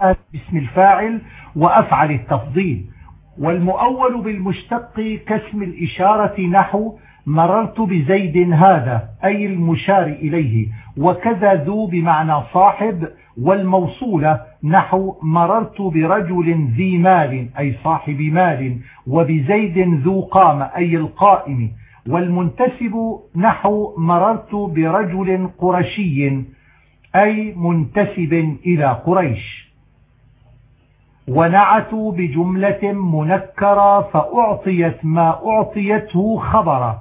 باسم الفاعل وأفعل التفضيل. والمؤول بالمشتق كاسم الإشارة نحو مررت بزيد هذا أي المشار إليه وكذا ذو بمعنى صاحب والموصولة نحو مررت برجل ذي مال أي صاحب مال وبزيد ذو قام أي القائم. والمنتسب نحو مررت برجل قرشي أي منتسب إلى قريش. ونعتوا بجملة منكرة فأعطيت ما أعطيته خبرا.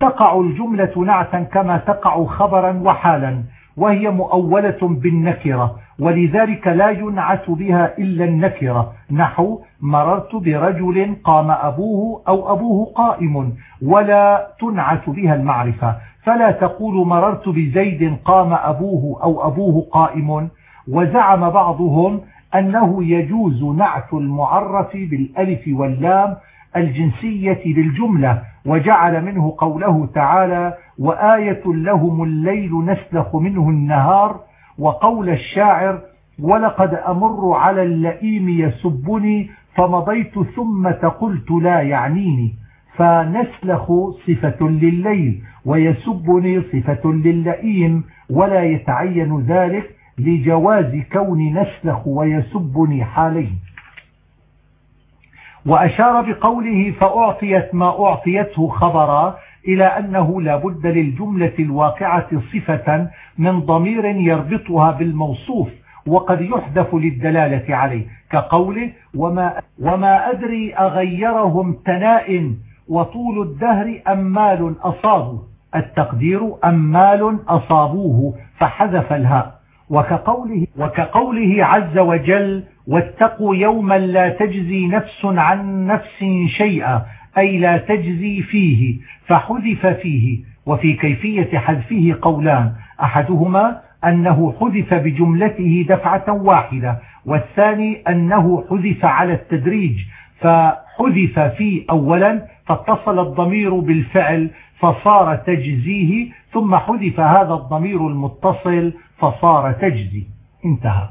تقع الجملة نعتا كما تقع خبرا وحالا وهي مؤولة بالنكرة ولذلك لا ينعت بها إلا النكرة. نحو مررت برجل قام أبوه أو أبوه قائم ولا تنعت بها المعرفة. فلا تقول مررت بزيد قام أبوه أو أبوه قائم وزعم بعضهم أنه يجوز نعت المعرف بالألف واللام الجنسية بالجملة وجعل منه قوله تعالى وآية لهم الليل نسلخ منه النهار وقول الشاعر ولقد أمر على اللئيم يسبني فمضيت ثم قلت لا يعنيني. فنسلخ صفة لليل ويسبني صفة للئيم ولا يتعين ذلك لجواز كون نسلخ ويسبني حالين. وأشار بقوله فأعطيت ما أعطيته خبرا إلى أنه لا بد للجملة الواقعة صفة من ضمير يربطها بالموصوف وقد يحدث للدلالة عليه كقوله وما, وما أدري أغيرهم تناء وطول الدهر أمال أصابوا التقدير أمال أصابوه. فحذف الهاء. وكقوله, وكقوله عز وجل واتقوا يوما لا تجزي نفس عن نفس شيئا أي لا تجزي فيه فحذف فيه وفي كيفية حذفه قولان أحدهما أنه حذف بجملته دفعة واحدة والثاني أنه حذف على التدريج فحذف فيه أولا فاتصل الضمير بالفعل فصار تجزيه ثم حذف هذا الضمير المتصل فصار تجزي. انتهى.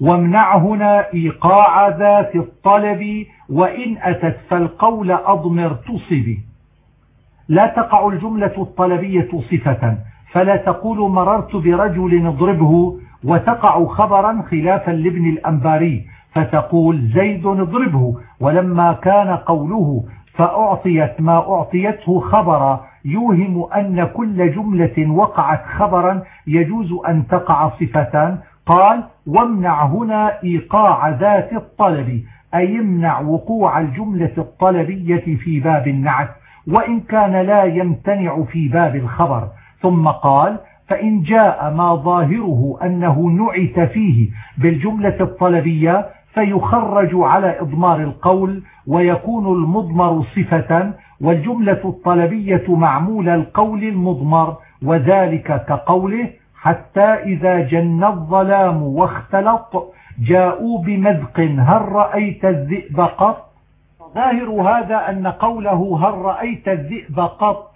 وامنع هنا إيقاع ذات الطلب وإن أتت فالقول أضمر تصبي لا تقع الجملة الطلبية صفة فلا تقول مررت برجل اضربه وتقع خبرا خلافا لابن الأنباري فتقول زيد اضربه ولما كان قوله فأعطيت ما أعطيته خبرا يوهم أن كل جملة وقعت خبرا يجوز أن تقع صفة قال وامنع هنا إيقاع ذات الطلب أي يمنع وقوع الجملة الطلبية في باب النعت وإن كان لا يمتنع في باب الخبر. ثم قال فإن جاء ما ظاهره أنه نعت فيه بالجملة الطلبية فيخرج على إضمار القول ويكون المضمر صفة والجملة الطلبية معمول القول المضمر وذلك كقوله حتى إذا جن الظلام واختلط جاءوا بمذق هل رأيت الذئب قط؟ ظاهر هذا أن قوله هل رأيت الذئب قط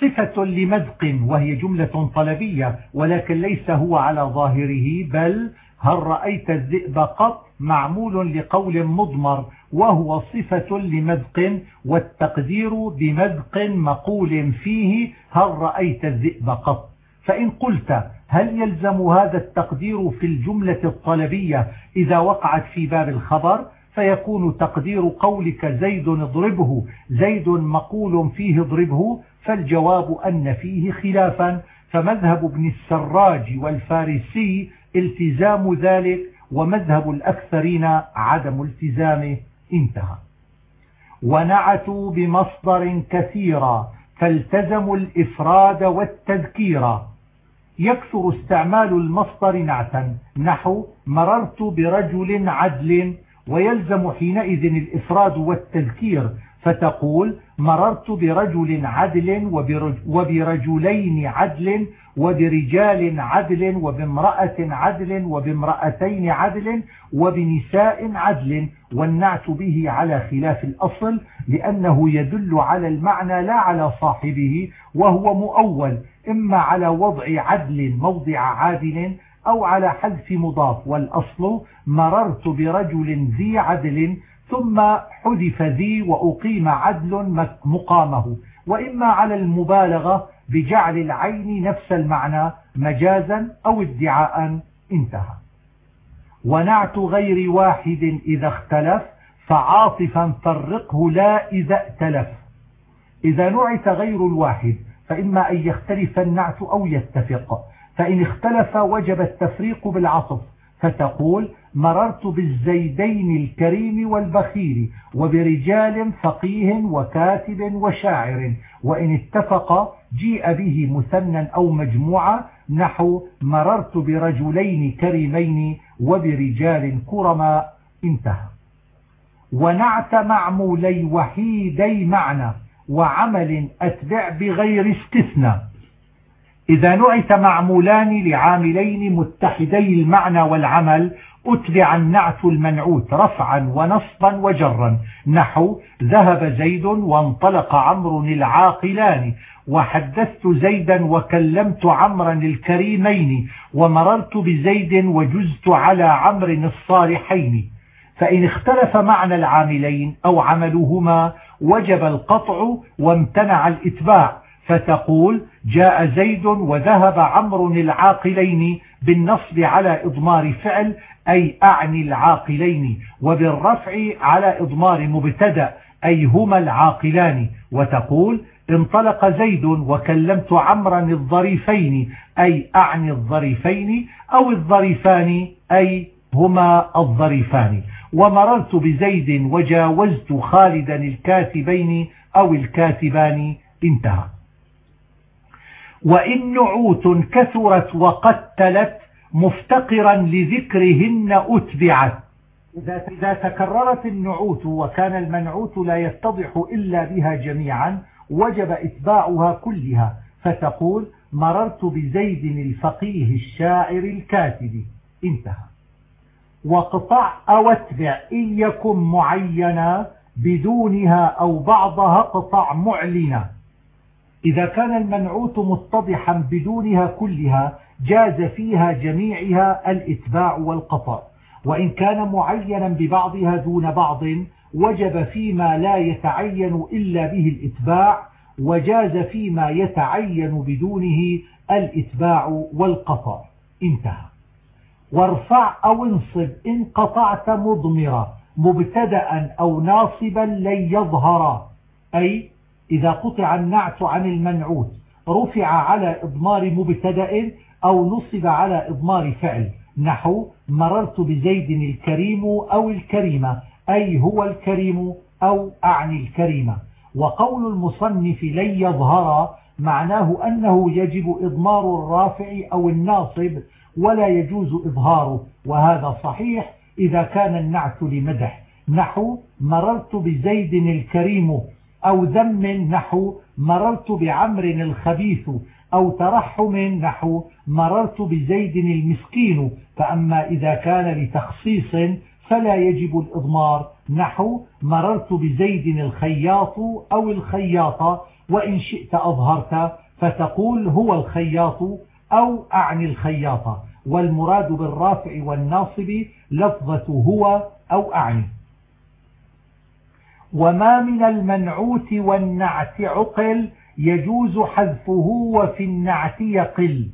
صفة لمذق وهي جملة طلبية ولكن ليس هو على ظاهره بل هل رأيت الذئب قط معمول لقول مضمر وهو صفة لمذق والتقدير بمذق مقول فيه هل رأيت الذئب قط؟ فإن قلت هل يلزم هذا التقدير في الجملة الطلبية إذا وقعت في باب الخبر؟ فيكون تقدير قولك زيد اضربه زيد مقول فيه اضربه فالجواب أن فيه خلافا. فمذهب ابن السراج والفارسي التزام ذلك ومذهب الأكثرين عدم التزامه انتهى. ونعتوا بمصدر كثيرا فالتزموا الإفراد والتذكير. يكثر استعمال المصدر نعتا. نحو مررت برجل عدل ويلزم حينئذ الإفراد والتذكير. فتقول مررت برجل عدل وبرجلين عدل وبرجال عدل وبامرأة عدل وبامرأتين عدل وبنساء عدل والنعت به على خلاف الأصل لأنه يدل على المعنى لا على صاحبه وهو مؤول إما على وضع عدل موضع عادل أو على حذف مضاف والأصل مررت برجل ذي عدل ثم حذف ذي وأقيم عدل مقامه. وإما على المبالغة بجعل العين نفس المعنى مجازا أو ادعاء انتهى. ونعت غير واحد إذا اختلف فعاطفا فرقه لا إذا ائتلف. إذا نعت غير الواحد فإما أن يختلف النعت أو يتفق. فإن اختلف وجب التفريق بالعطف فتقول مررت بالزيدين الكريم والبخيل وبرجال فقيه وكاتب وشاعر وإن اتفق جيء به مثنى أو مجموعة نحو مررت برجلين كريمين وبرجال كرما انتهى. ونعت معمولي وحيدي معنى وعمل أتبع بغير استثناء إذا نعت معمولان لعاملين متحدي المعنى والعمل أتبع النعت المنعوت رفعا ونصبا وجرا. نحو ذهب زيد وانطلق عمرو العاقلان وحدثت زيدا وكلمت عمرا الكريمين ومررت بزيد وجزت على عمر الصالحين. فإن اختلف معنى العاملين أو عملهما وجب القطع وامتنع الإتباع. فتقول جاء زيد وذهب عمرو العاقلين بالنصب على إضمار فعل أي أعني العاقلين وبالرفع على إضمار مبتدأ أي هما العاقلان. وتقول انطلق زيد وكلمت عمرا الظريفين أي أعني الظريفين أو الظريفان أي هما الظريفان. ومررت بزيد وجاوزت خالدا الكاتبين أو الكاتبان. انتهى. وإن نعوت كثرت وقتلت مفتقرا لذكرهن أتبعت. إذا تكررت النعوت وكان المنعوت لا يتضح إلا بها جميعا وجب إتباعها كلها. فتقول مررت بزيد الفقيه الشاعر الكاتب. انتهى. واقطع أو اتبع إن يكن معينا بدونها أو بعضها اقطع معلنا. إذا كان المنعوت متضحا بدونها كلها جاز فيها جميعها الإتباع والقطع وإن كان معينا ببعضها دون بعض وجب فيما لا يتعين إلا به الإتباع وجاز فيما يتعين بدونه الإتباع والقطع انتهى. وارفع أو انصب إن قطعت مضمرا مبتدأ أو ناصبا لن يظهر. أي إذا قطع النعت عن المنعوت رفع على إضمار مبتدأ أو نصب على إضمار فعل. نحو مررت بزيد الكريم أو الكريمة أي هو الكريم أو أعني الكريمة. وقول المصنف لن يظهر معناه أنه يجب إضمار الرافع أو الناصب ولا يجوز إظهاره. وهذا صحيح إذا كان النعت لمدح. نحو مررت بزيد الكريم أو ذم. نحو مررت بعمر الخبيث أو ترحم نحو مررت بزيد المسكين فأما إذا كان لتخصيص فلا يجب الإضمار نحو مررت بزيد الخياط أو الخياطة وإن شئت أظهرت فتقول هو الخياط أو أعني الخياطة والمراد بالرافع والناصب لفظة هو أو أعني. وما من المنعوت والنعت عقل يجوز حذفه وفي النعت يقل.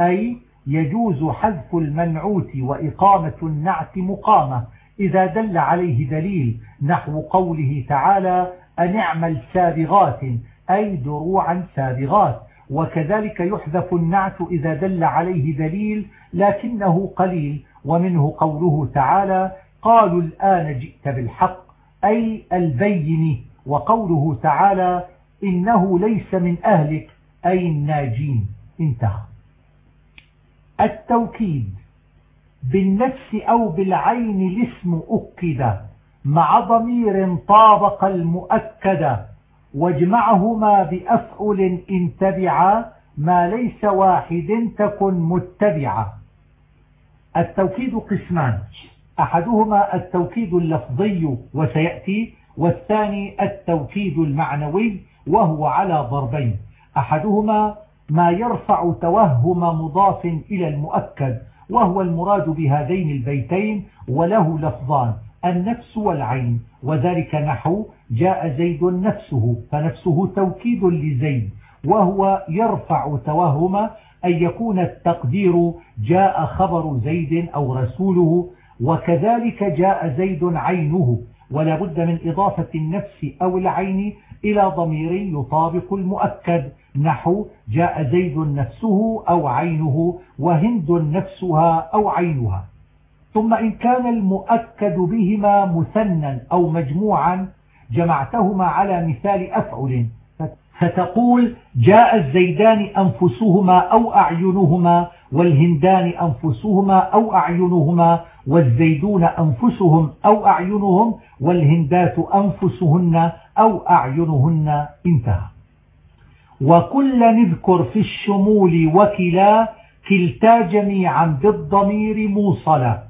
أي يجوز حذف المنعوت وإقامة النعت مقامة. إذا دل عليه دليل نحو قوله تعالى أن اعمل سابغات أي دروعا سابغات. وكذلك يحذف النعت إذا دل عليه دليل لكنه قليل ومنه قوله تعالى قالوا الآن جئت بالحق أي البين وقوله تعالى إنه ليس من أهلك. أي الناجين. انتهى. التوكيد. بالنفس أو بالعين الاسم أكد. مع ضمير طابق المؤكد. واجمعهما بأفعل إن تبعا ما ليس واحد تكن متبعا التوكيد قسمان. أحدهما التوكيد اللفظي وسيأتي. والثاني التوكيد المعنوي. وهو على ضربين. أحدهما ما يرفع توهم مضاف إلى المؤكد وهو المراد بهذين البيتين وله لفظان النفس والعين. وذلك نحو جاء زيد نفسه فنفسه توكيد لزيد وهو يرفع توهم أن يكون التقدير جاء خبر زيد أو رسوله وكذلك جاء زيد عينه. ولا بد من إضافة النفس أو العين إلى ضمير يطابق المؤكد. نحو جاء زيد نفسه أو عينه وهند نفسها أو عينها. ثم إن كان المؤكد بهما مثنى أو مجموعا جمعتهما على مثال أفعل. فتقول جاء الزيدان أنفسهما أو أعينهما والهندان أنفسهما أو أعينهما والزيدون أنفسهم أو أعينهم والهندات أنفسهن أو أعينهن انتهى. وكل نذكر في الشمول وكلا كلتا جميعا بالضمير موصلا.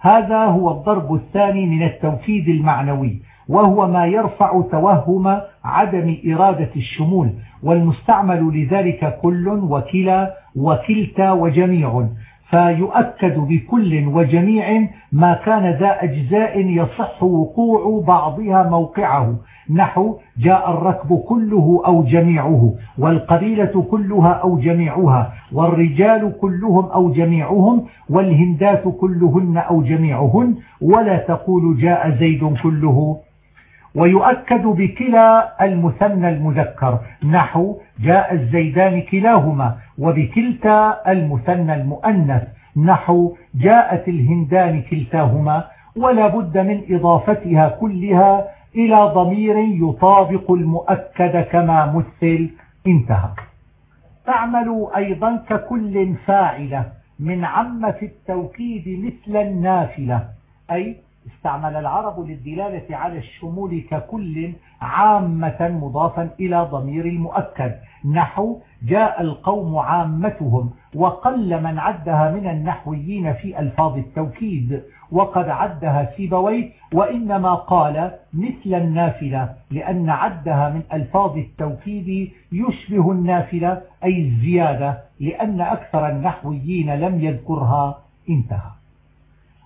هذا هو الضرب الثاني من التوكيد المعنوي وهو ما يرفع توهم عدم إرادة الشمول والمستعمل لذلك كل وكلا وكلتا وجميع. فيؤكد بكل وجميع ما كان ذا أجزاء يصح وقوع بعضها موقعه. نحو جاء الركب كله أو جميعه والقبيلة كلها أو جميعها والرجال كلهم أو جميعهم والهندات كلهن أو جميعهن ولا تقول جاء زيد كله. ويؤكد بكلا المثنى المذكر. نحو جاء الزيدان كلاهما وبكلتا المثنى المؤنث. نحو جاءت الهندان كلتاهما ولا بد من إضافتها كلها إلى ضمير يطابق المؤكد كما مثل. انتهى. تعمل أيضا ككل فاعلة من عم في التوكيد مثل النافلة أي استعمل العرب للدلالة على الشمول ككل عامة مضافا إلى ضمير المؤكد. نحو جاء القوم عامتهم وقل من عدها من النحويين في ألفاظ التوكيد وقد عدها سيبوي وإنما قال مثل النافلة لأن عدها من ألفاظ التوكيد يشبه النافلة أي الزيادة لأن أكثر النحويين لم يذكرها. انتهى.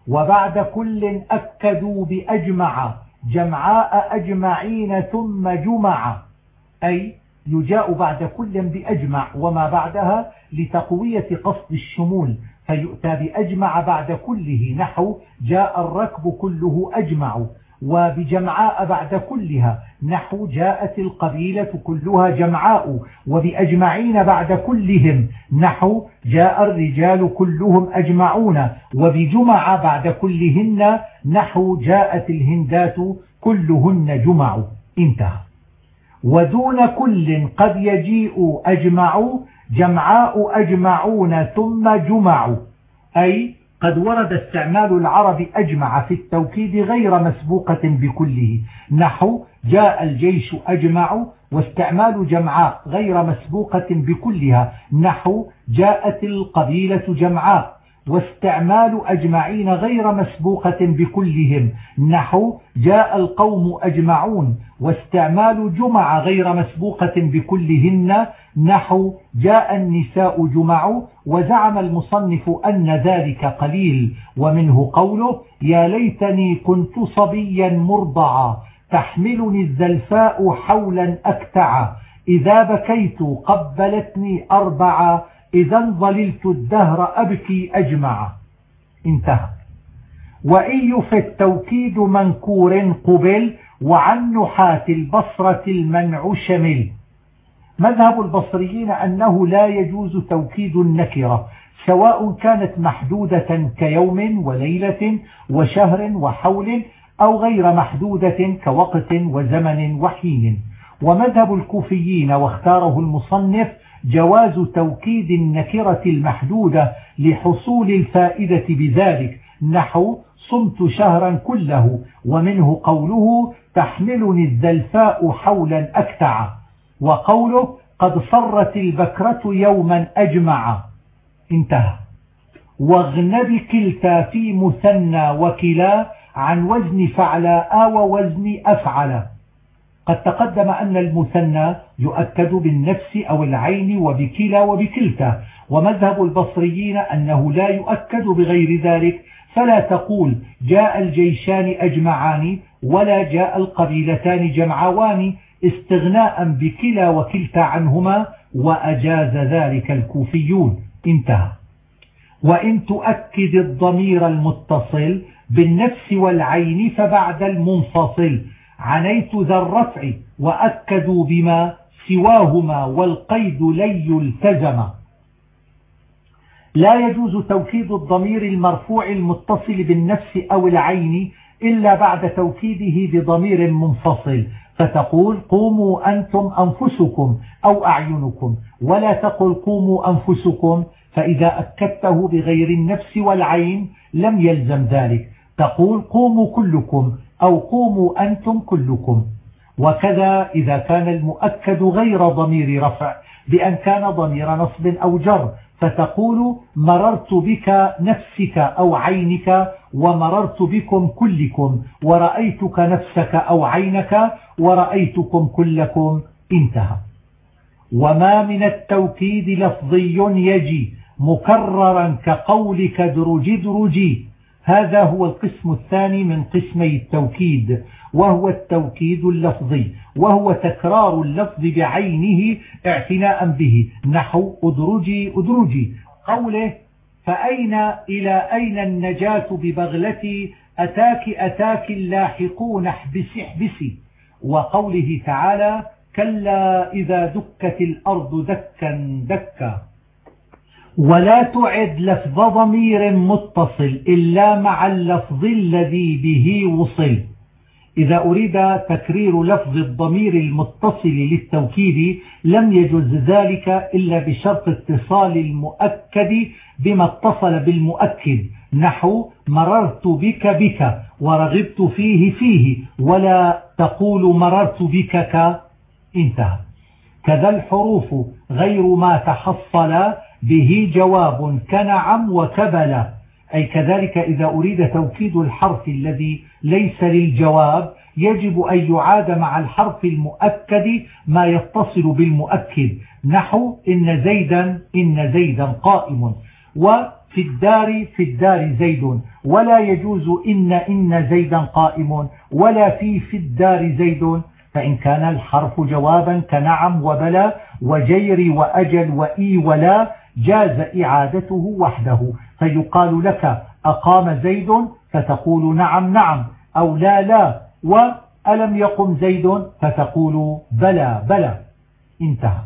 وبعد كل أكدوا بأجمع جمعاء أجمعين ثم جمع. أي يجاء بعد كل بأجمع وما بعدها لتقوية قصد الشمول فيؤتى بأجمع بعد كله نحو جاء الركب كله أجمع. وبجمعاء بعد كلها. نحو جاءت القبيلة كلها جمعاء وبأجمعين بعد كلهم. نحو جاء الرجال كلهم أجمعون وبجمع بعد كلهن. نحو جاءت الهندات كلهن جمع. انتهى. ودون كل قد يجيء أجمع جمعاء أجمعون ثم جمع. أي قد ورد استعمال العرب أجمع في التوكيد غير مسبوقة بكله. نحو جاء الجيش أجمع واستعمال جمعاء غير مسبوقة بكلها. نحو جاءت القبيلة جمعاء واستعمال أجمعين غير مسبوقة بكلهم. نحو جاء القوم أجمعون. واستعمال جمع غير مسبوقة بكلهن. نحو جاء النساء جمع وزعم المصنف أن ذلك قليل. ومنه قوله يا ليتني كنت صبيا مرضعا. تحملني الزلفاء حولا أكتعا. إذا بكيت قبلتني أربعا. إذا ظللت الدهر أبكي أجمع. انتهى. وإي في التوكيد منكور قبل وعن نحاة البصرة المنع شمل. مذهب البصريين أنه لا يجوز توكيد النكرة سواء كانت محدودة كيوم وليلة وشهر وحول أو غير محدودة كوقت وزمن وحين. ومذهب الكوفيين واختاره المصنف جواز توكيد النكرة المحدودة لحصول الفائدة بذلك. نحو صمت شهرا كله ومنه قوله تحملني الزلفاء حولا أكتع وقوله قد صرت البكرة يوما أجمع انتهى. واغنب كلتا في مثنى وكلا عن وزن فعلاء ووزن أفعل قد تقدم أن المثنى يؤكد بالنفس أو العين وبكلا وبكلتا ومذهب البصريين أنه لا يؤكد بغير ذلك فلا تقول جاء الجيشان أجمعان ولا جاء القبيلتان جمعوان استغناء بكلا وكلتا عنهما وأجاز ذلك الكوفيون. انتهى. وإن تؤكد الضمير المتصل بالنفس والعين فبعد المنفصل عنيت ذا الرفع وأكدوا بما سواهما والقيد لن يلتزم لا يجوز توكيد الضمير المرفوع المتصل بالنفس أو العين إلا بعد توكيده بضمير منفصل. فتقول قوموا أنتم أنفسكم أو أعينكم ولا تقل قوموا أنفسكم فإذا أكدته بغير النفس والعين لم يلزم ذلك. تقول قوموا كلكم أو قوموا أنتم كلكم. وكذا إذا كان المؤكد غير ضمير رفع بأن كان ضمير نصب أو جر فتقول مررت بك نفسك أو عينك ومررت بكم كلكم ورأيتك نفسك أو عينك ورأيتكم كلكم انتهى. وما من التوكيد لفظي يجي مكررا كقولك درج درجي هذا هو القسم الثاني من قسمي التوكيد وهو التوكيد اللفظي وهو تكرار اللفظ بعينه اعتناء به. نحو أدرجي أدرجي. قوله فأين إلى أين النجاة ببغلتي؟ أتاك أتاك اللاحقون احبسي احبسي وقوله تعالى كلا إذا دكت الأرض دكا دكا. ولا تعد لفظ ضمير متصل إلا مع اللفظ الذي به وصل. إذا أريد تكرير لفظ الضمير المتصل للتوكيد لم يجوز ذلك إلا بشرط اتصال المؤكد بما اتصل بالمؤكد. نحو مررت بك بك ورغبت فيه فيه ولا تقول مررت بكك انتهى. كذا الحروف غير ما تحصل به جواب كنعم وكبل. أي كذلك إذا أريد توكيد الحرف الذي ليس للجواب يجب أن يعاد مع الحرف المؤكد ما يتصل بالمؤكد. نحو إن زيدا إن زيدا قائم. وفي الدار في الدار زيد. ولا يجوز إن إن زيدا قائم. ولا في في الدار زيد. فإن كان الحرف جوابا كنعم وبلا وجير وأجل وإي ولا جاز إعادته وحده. فيقال لك أقام زيد؟ فتقول نعم نعم. أو لا لا. وألم يقم زيد؟ فتقول بلى بلى. انتهى.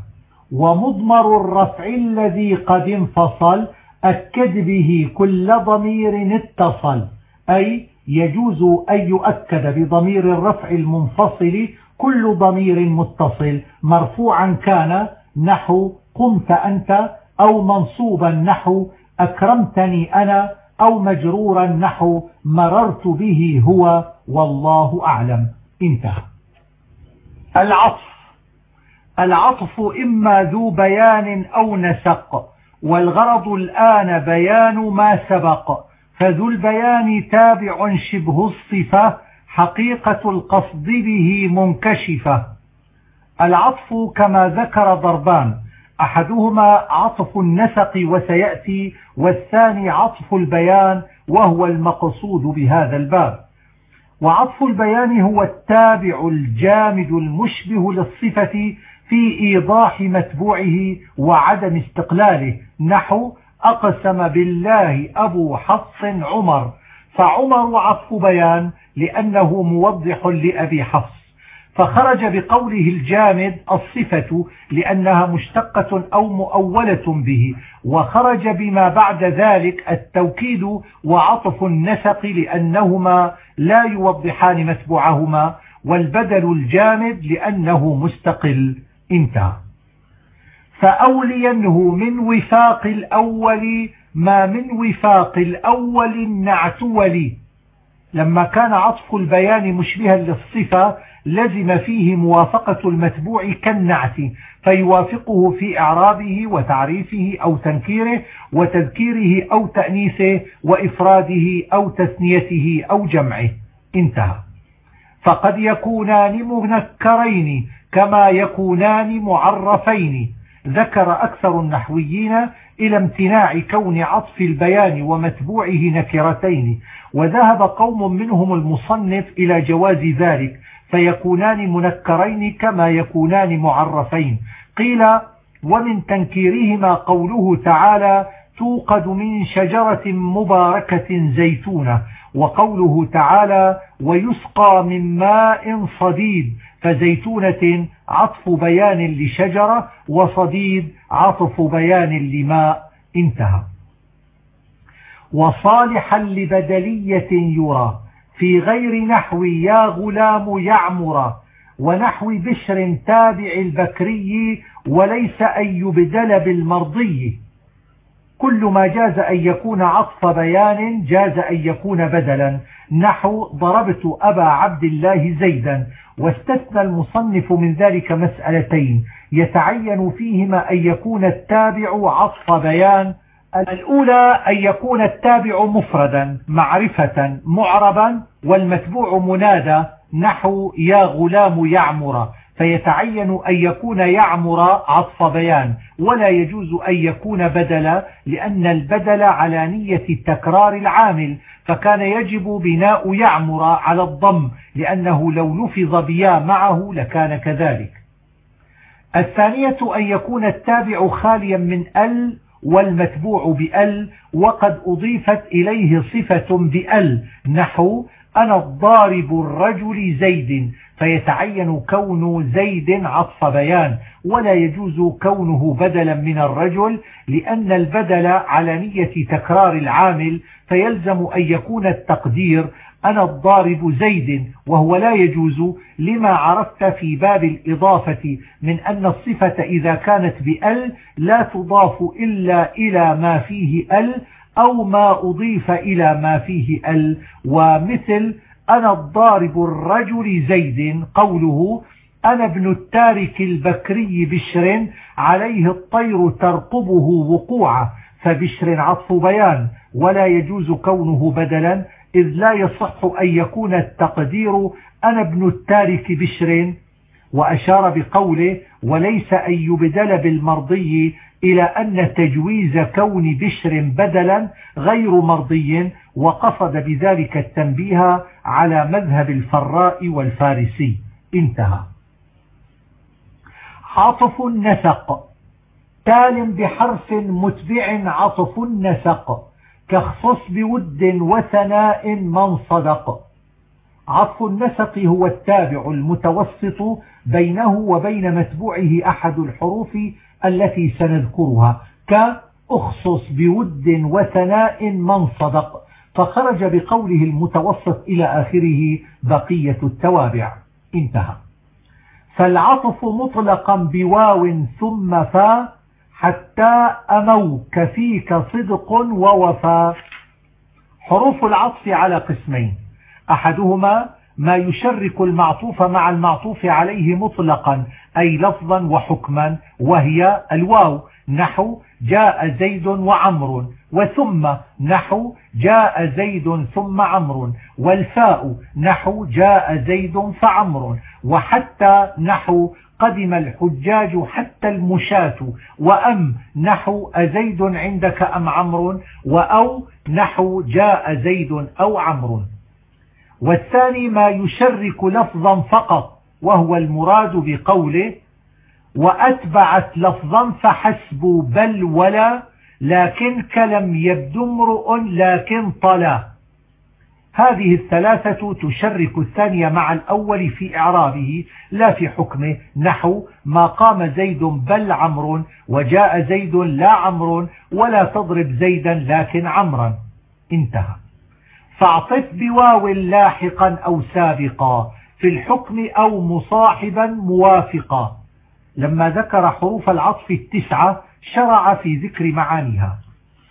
ومضمر الرفع الذي قد انفصل أكد به كل ضمير اتصل. أي يجوز أن يؤكد بضمير الرفع المنفصل كل ضمير متصل. مرفوعا كان نحو قمت أنت أو منصوبا نحو أكرمتني أنا أو مجرورا نحو مررت به هو والله أعلم. انتهى. العطف. العطف إما ذو بيان أو نسق والغرض الآن بيان ما سبق. فذو البيان تابع شبه الصفة حقيقة القصد به منكشفة. العطف كما ذكر ضربان أحدهما عطف النسق وسيأتي والثاني عطف البيان وهو المقصود بهذا الباب. وعطف البيان هو التابع الجامد المشبه للصفة في إيضاح متبوعه وعدم استقلاله. نحو أقسم بالله أبو حفص عمر. فعمر عطف بيان لأنه موضح لأبي حفص. فخرج بقوله الجامد الصفة لأنها مشتقة أو مؤولة به وخرج بما بعد ذلك التوكيد وعطف النسق لأنهما لا يوضحان متبوعهما والبدل الجامد لأنه مستقل. انتهى. فأولينه من وفاق الأول ما من وفاق الأول النعت ولي لما كان عطف البيان مشبها للصفة لزم فيه موافقة المتبوع كالنعت فيوافقه في إعرابه وتعريفه أو تنكيره وتذكيره أو تأنيثه وإفراده أو تثنيته أو جمعه. انتهى. فقد يكونان منكرين كما يكونان معرفين. ذكر أكثر النحويين إلى امتناع كون عطف البيان ومتبوعه نكرتين وذهب قوم منهم المصنف إلى جواز ذلك فيكونان منكرين كما يكونان معرفين. قيل ومن تنكيرهما قوله تعالى توقد من شجرة مباركة زيتونة وقوله تعالى ويسقى من ماء صديد فزيتونة عطف بيان لشجرة وصديد عطف بيان لماء. انتهى. وصالحا لبدلية يرى. في غير نحو يا غلام يعمر ونحو بشر تابع البكري وليس أن يبدل بالمرضي. كل ما جاز أن يكون عطف بيان جاز أن يكون بدلا. نحو ضربت أبا عبد الله زيدا واستثنى المصنف من ذلك مسألتين. يتعين فيهما أن يكون التابع عطف بيان الأولى أن يكون التابع مفردا معرفة معربا والمتبوع منادى نحو يا غلام يعمر. فيتعين أن يكون يعمر عطف بيان ولا يجوز أن يكون بدلا لأن البدل على نية تكرار العامل. فكان يجب بناء يعمر على الضم لأنه لو لفظ بيا معه لكان كذلك. الثانية أن يكون التابع خاليا من ال والمتبوع بأل وقد أضيفت إليه صفة بأل نحو أنا الضارب الرجل زيد فيتعين كون زيد عطف بيان ولا يجوز كونه بدلا من الرجل لأن البدل على نية تكرار العامل فيلزم أن يكون التقدير أنا الضارب زيد وهو لا يجوز لما عرفت في باب الإضافة من أن الصفة إذا كانت بأل لا تضاف إلا إلى ما فيه أل أو ما أضيف إلى ما فيه أل ومثل أنا الضارب الرجل زيد قوله أنا ابن التارك البكري بشر عليه الطير ترقبه وقوعا فبشر عطف بيان ولا يجوز كونه بدلا إذ لا يصح أن يكون التقدير أنا ابن التارك بشر وأشار بقوله وليس أن يبدل بالمرضي إلى أن تجويز كون بشر بدلا غير مرضي وقصد بذلك التنبيه على مذهب الفراء والفارسي. انتهى. عطف النسق. تال بحرف متبع عطف النسق. كاخصص بود وثناء من صدق. عطف النسق هو التابع المتوسط بينه وبين متبوعه أحد الحروف التي سنذكرها كأخصص بود وثناء من صدق. فخرج بقوله المتوسط إلى آخره بقية التوابع. انتهى. فالعطف مطلقا بواو ثم فا حتى أمو كفيك صدق ووفا. حروف العطف على قسمين. أحدهما ما يشرك المعطوف مع المعطوف عليه مطلقا أي لفظا وحكما وهي الواو. نحو جاء زيد وعمر وثم نحو جاء زيد ثم عمر والفاء نحو جاء زيد فعمر وحتى نحو قدم الحجاج حتى المشاة وأم نحو أزيد عندك أم عمر وأو نحو جاء زيد أو عمرو. والثاني ما يشرك لفظا فقط وهو المراد بقوله وأتبعت لفظا فحسب بل ولا لكن كلم يبدو امرؤ لكن طلا. هذه الثلاثة تشرك الثانية مع الأول في إعرابه لا في حكمه نحو ما قام زيد بل عمر وجاء زيد لا عمر ولا تضرب زيدا لكن عمرا. انتهى. فاعطف بواو لاحقا أو سابقا في الحكم أو مصاحبا موافقا. لما ذكر حروف العطف التسعة شرع في ذكر معانيها.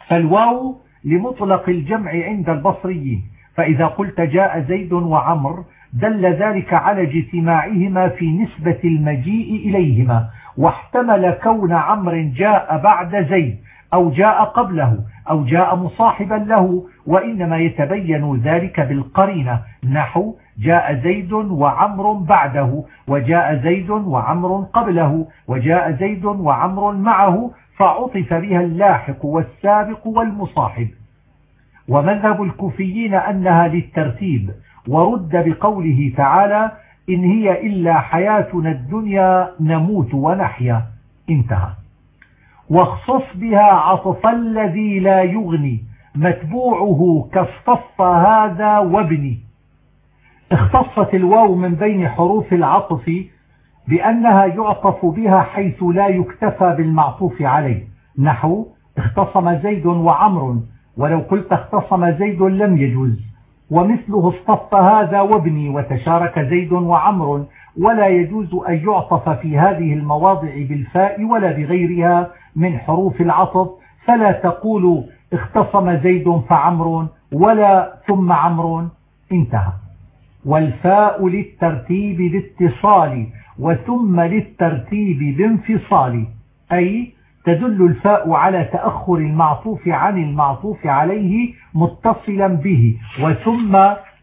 فالواو لمطلق الجمع عند البصريين. فإذا قلت جاء زيد وعمر دل ذلك على اجتماعهما في نسبة المجيء إليهما واحتمل كون عمر جاء بعد زيد أو جاء قبله أو جاء مصاحبا له وإنما يتبين ذلك بالقرينة. نحو جاء زيد وعمر بعده وجاء زيد وعمر قبله وجاء زيد وعمر معه فعطف بها اللاحق والسابق والمصاحب. ومذهب الكوفيين أنها للترتيب ورد بقوله تعالى إن هي إلا حياتنا الدنيا نموت ونحيا. انتهى. واخصص بها عطف الذي لا يغني متبوعه كاصطف هذا وابني. اختصت الواو من بين حروف العطف بأنها يعطف بها حيث لا يكتفى بالمعطوف عليه. نحو اختصم زيد وعمر. ولو قلت اختصم زيد لم يجوز. ومثله اصطف هذا وابني وتشارك زيد وعمر ولا يجوز أن يعطف في هذه المواضع بالفاء ولا بغيرها من حروف العطف. فلا تقول اختصم زيد فعمر ولا ثم عمر. انتهى. والفاء للترتيب باتصال وثم للترتيب بانفصال أي تدل الفاء على تأخر المعطوف عن المعطوف عليه متصلا به وثم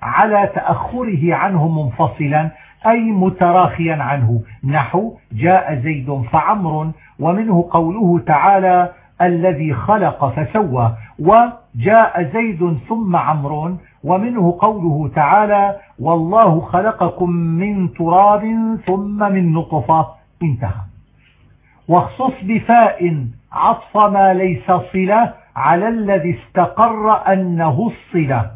على تأخره عنه منفصلا أي متراخيا عنه. نحو جاء زيد فعمر ومنه قوله تعالى الذي خلق فسوى. وجاء زيد ثم عمر ومنه قوله تعالى والله خلقكم من تراب ثم من نطفة. انتهى. واخصص بفاء عطف ما ليس صلة على الذي استقر أنه الصلة.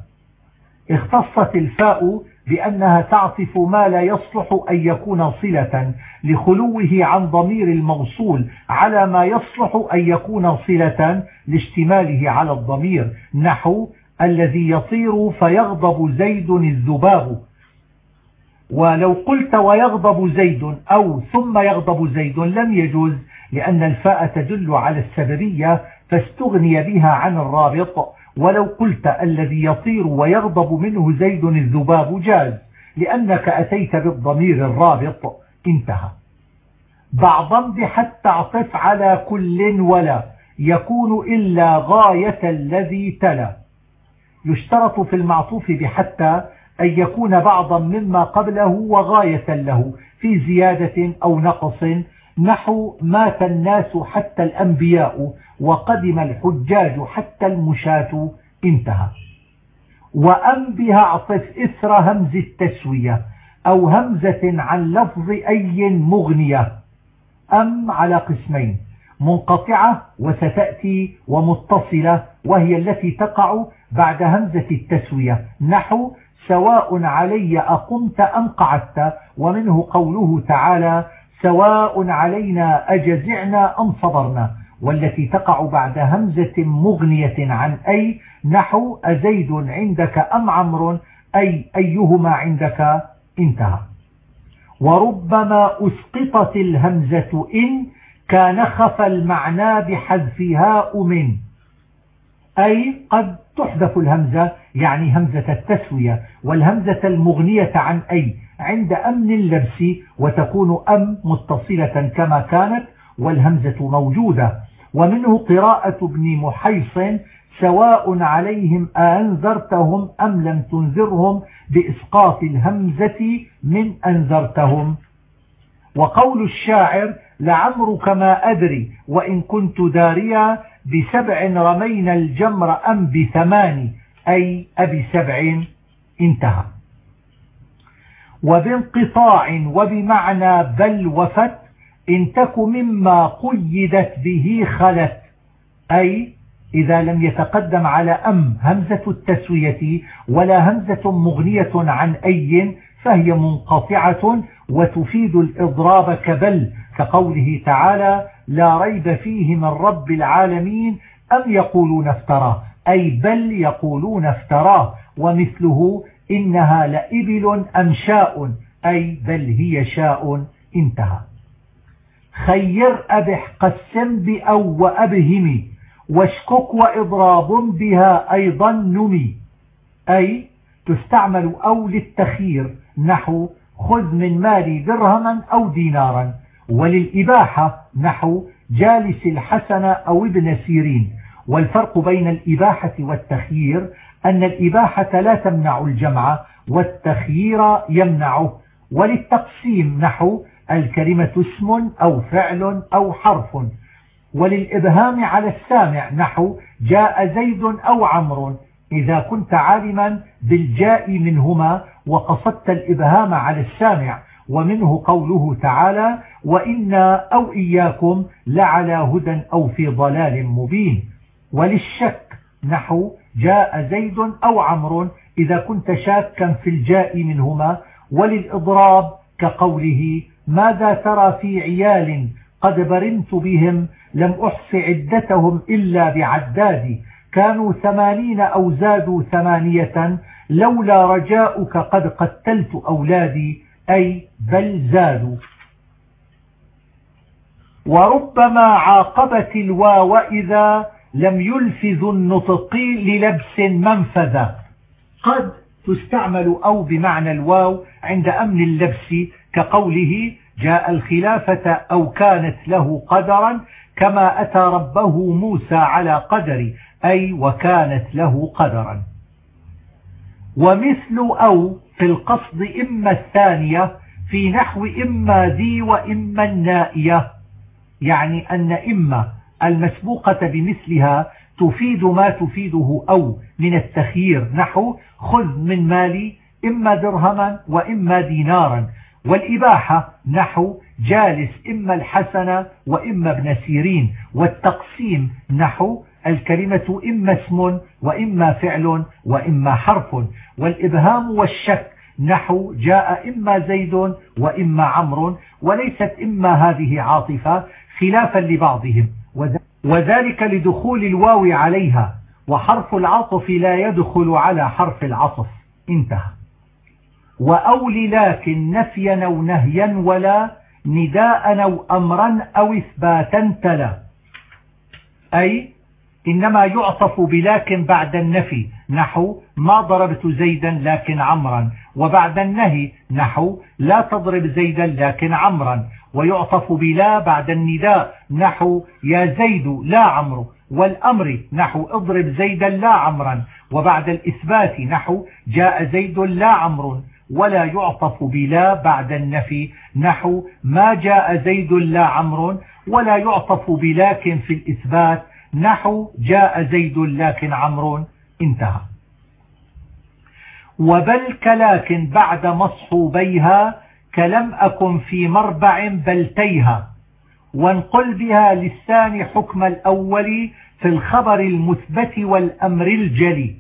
اختصت الفاء بأنها تعطف ما لا يصلح أن يكون صلة لخلوه عن ضمير الموصول على ما يصلح أن يكون صلة لاشتماله على الضمير نحو الذي يطير فيغضب زيد الذباب. ولو قلت ويغضب زيد أو ثم يغضب زيد لم يجوز لأن الفاء تدل على السببية فاستغني بها عن الرابط. ولو قلت الذي يطير ويغضب منه زيد الذباب جاز لأنك أتيت بالضمير الرابط. انتهى. بعضا بحتى اعطف على كل ولا يكون إلا غاية الذي تلا. يشترط في المعطوف بحتى أن يكون بعضا مما قبله وغاية له في زيادة أو نقص. نحو مات الناس حتى الأنبياء وقدم الحجاج حتى المشاة. انتهى. وأم بها اعطف إثر همز التسوية أو همزة عن لفظ أي مغنية. أم على قسمين منقطعة وستأتي ومتصلة وهي التي تقع بعد همزة التسوية. نحو سواء علي أقمت أم قعدت ومنه قوله تعالى سواء علينا أجزعنا أم صبرنا. والتي تقع بعد همزة مغنية عن أي نحو أزيد عندك أم عمر أي أيهما عندك؟ انتهى. وربما أسقطت الهمزة إن كان خف المعنى بحذفها من. أي قد تحذف الهمزة يعني همزة التسوية والهمزة المغنية عن أي عند أمن اللبس وتكون أم متصلة كما كانت والهمزة موجودة. ومنه قراءة ابن محيص سواء عليهم أنذرتهم أم لم تنذرهم بإسقاط الهمزة من أنذرتهم. وقول الشاعر لعمرك ما أدري وإن كنت داريا بسبع رمينا الجمر أم بثمان. أي أبي سبع انتهى. وبانقطاع وبمعنى بل وفت إن تك مما قيدت به خلت. أي إذا لم يتقدم على أم همزة التسوية ولا همزة مغنية عن أي فهي منقطعة وتفيد الإضراب كبل كقوله تعالى لا ريب فيه من رب العالمين أم يقولون افتراه. أي بل يقولون افتراه ومثله إنها لإبل أم شاء أي بل هي شاء انتهى. خير أبح قسم بأو وأبهم واشكك وإضراب بها أيضا نمي. أي تستعمل أو للتخير نحو خذ من مالي درهما أو دينارا وللإباحة نحو جالس الحسن أو ابن سيرين. والفرق بين الإباحة والتخيير أن الإباحة لا تمنع الجمع والتخيير يمنعه وللتقسيم نحو الكلمة اسم أو فعل أو حرف وللإبهام على السامع نحو جاء زيد أو عمرو إذا كنت عالما بالجاء منهما وقصدت الإبهام على السامع ومنه قوله تعالى وإنا أو إياكم لعلى هدى أو في ضلال مبين وللشك نحو جاء زيد أو عمرو إذا كنت شاكا في الجاء منهما وللإضراب كقوله ماذا ترى في عيال قد برمت بهم لم أحص عدتهم إلا بعدادي كانوا ثمانين أو زادوا ثمانية لولا رجاؤك قد قتلت أولادي أي بل زادوا. وربما عاقبت الواو إذا لم يلفظ النطق للبس منفذا قد تستعمل أو بمعنى الواو عند أمن اللبس كقوله جاء الخلافة أو كانت له قدرا كما أتى ربه موسى على قدر أي وكانت له قدرا. ومثل أو في القصد إما الثانية في نحو إما ذي وإما النائية يعني أن إما المسبوقة بمثلها تفيد ما تفيده أو من التخيير. نحو خذ من مالي إما درهما وإما دينارا. والإباحة نحو جالس إما الحسن وإما ابن سيرين. والتقسيم نحو الكلمة إما اسم وإما فعل وإما حرف. والإبهام والشك نحو جاء إما زيد وإما عمرو وليست إما هذه عاطفة خلافا لبعضهم. وذلك لدخول الواو عليها وحرف العطف لا يدخل على حرف العطف. انتهى. وأول لكن نفيا أو نهيا ولا نداء أو أمرا أو إثباتا تلا. أي إنما يعطف بلكن بعد النفي نحو ما ضربت زيدا لكن عمرا وبعد النهي نحو لا تضرب زيدا لكن عمرا. ويعطف بلا بعد النداء. نحو يا زيد لا عمرو والأمر نحو اضرب زيدا لا عمرا. وبعد الإثبات نحو جاء زيد لا عمرو ولا يعطف بلا بعد النفي. نحو ما جاء زيد لا عمرو ولا يعطف بلاكن في الإثبات. نحو جاء زيد لكن عمرو انتهى. وبل كلاكن بعد مصحوبيها كلم أكن في مربع بلتيها وانقل بها للثاني حكم الأول في الخبر المثبت والأمر الجلي.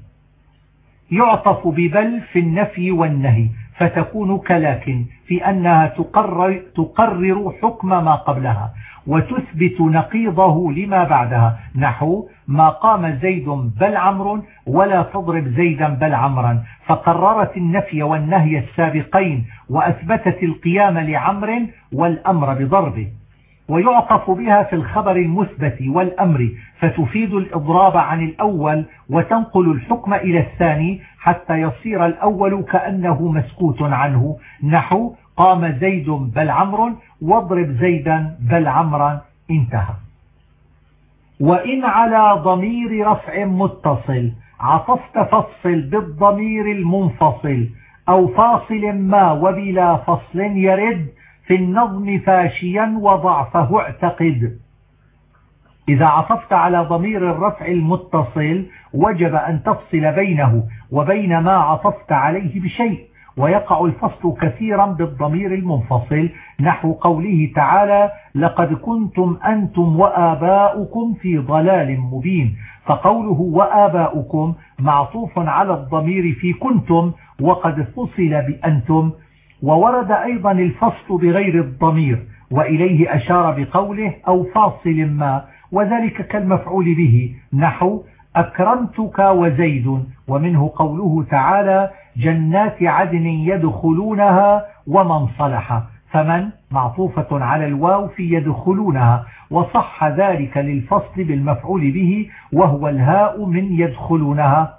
يعطف ببل في النفي والنهي فتكون كلاكن في أنها تقرر, تقرر حكم ما قبلها. وتثبت نقيضه لما بعدها. نحو ما قام زيد بل عمر ولا تضرب زيدا بل عمرا فقررت النفي والنهي السابقين وأثبتت القيام لعمر والأمر بضربه. ويعطف بها في الخبر المثبت والأمر فتفيد الإضراب عن الأول وتنقل الحكم إلى الثاني حتى يصير الأول كأنه مسكوت عنه. نحو قام زيد بل عمر واضرب زيدا بل عمرا انتهى. وإن على ضمير رفع متصل عطفت فصل بالضمير المنفصل أو فاصل ما وبلا فصل يرد في النظم فاشيا وضعفه اعتقد. إذا عطفت على ضمير الرفع المتصل وجب أن تفصل بينه وبين ما عطفت عليه بشيء. ويقع الفصل كثيرا بالضمير المنفصل. نحو قوله تعالى لقد كنتم أنتم وآباؤكم في ضلال مبين فقوله وآباؤكم معطوف على الضمير في كنتم وقد فصل بأنتم. وورد أيضا الفصل بغير الضمير وإليه أشار بقوله أو فاصل ما وذلك كالمفعول به. نحو أكرمتك وزيد ومنه قوله تعالى جنات عدن يدخلونها ومن صلح. فمن؟ معطوفة على الواو في يدخلونها. وصح ذلك للفصل بالمفعول به وهو الهاء من يدخلونها.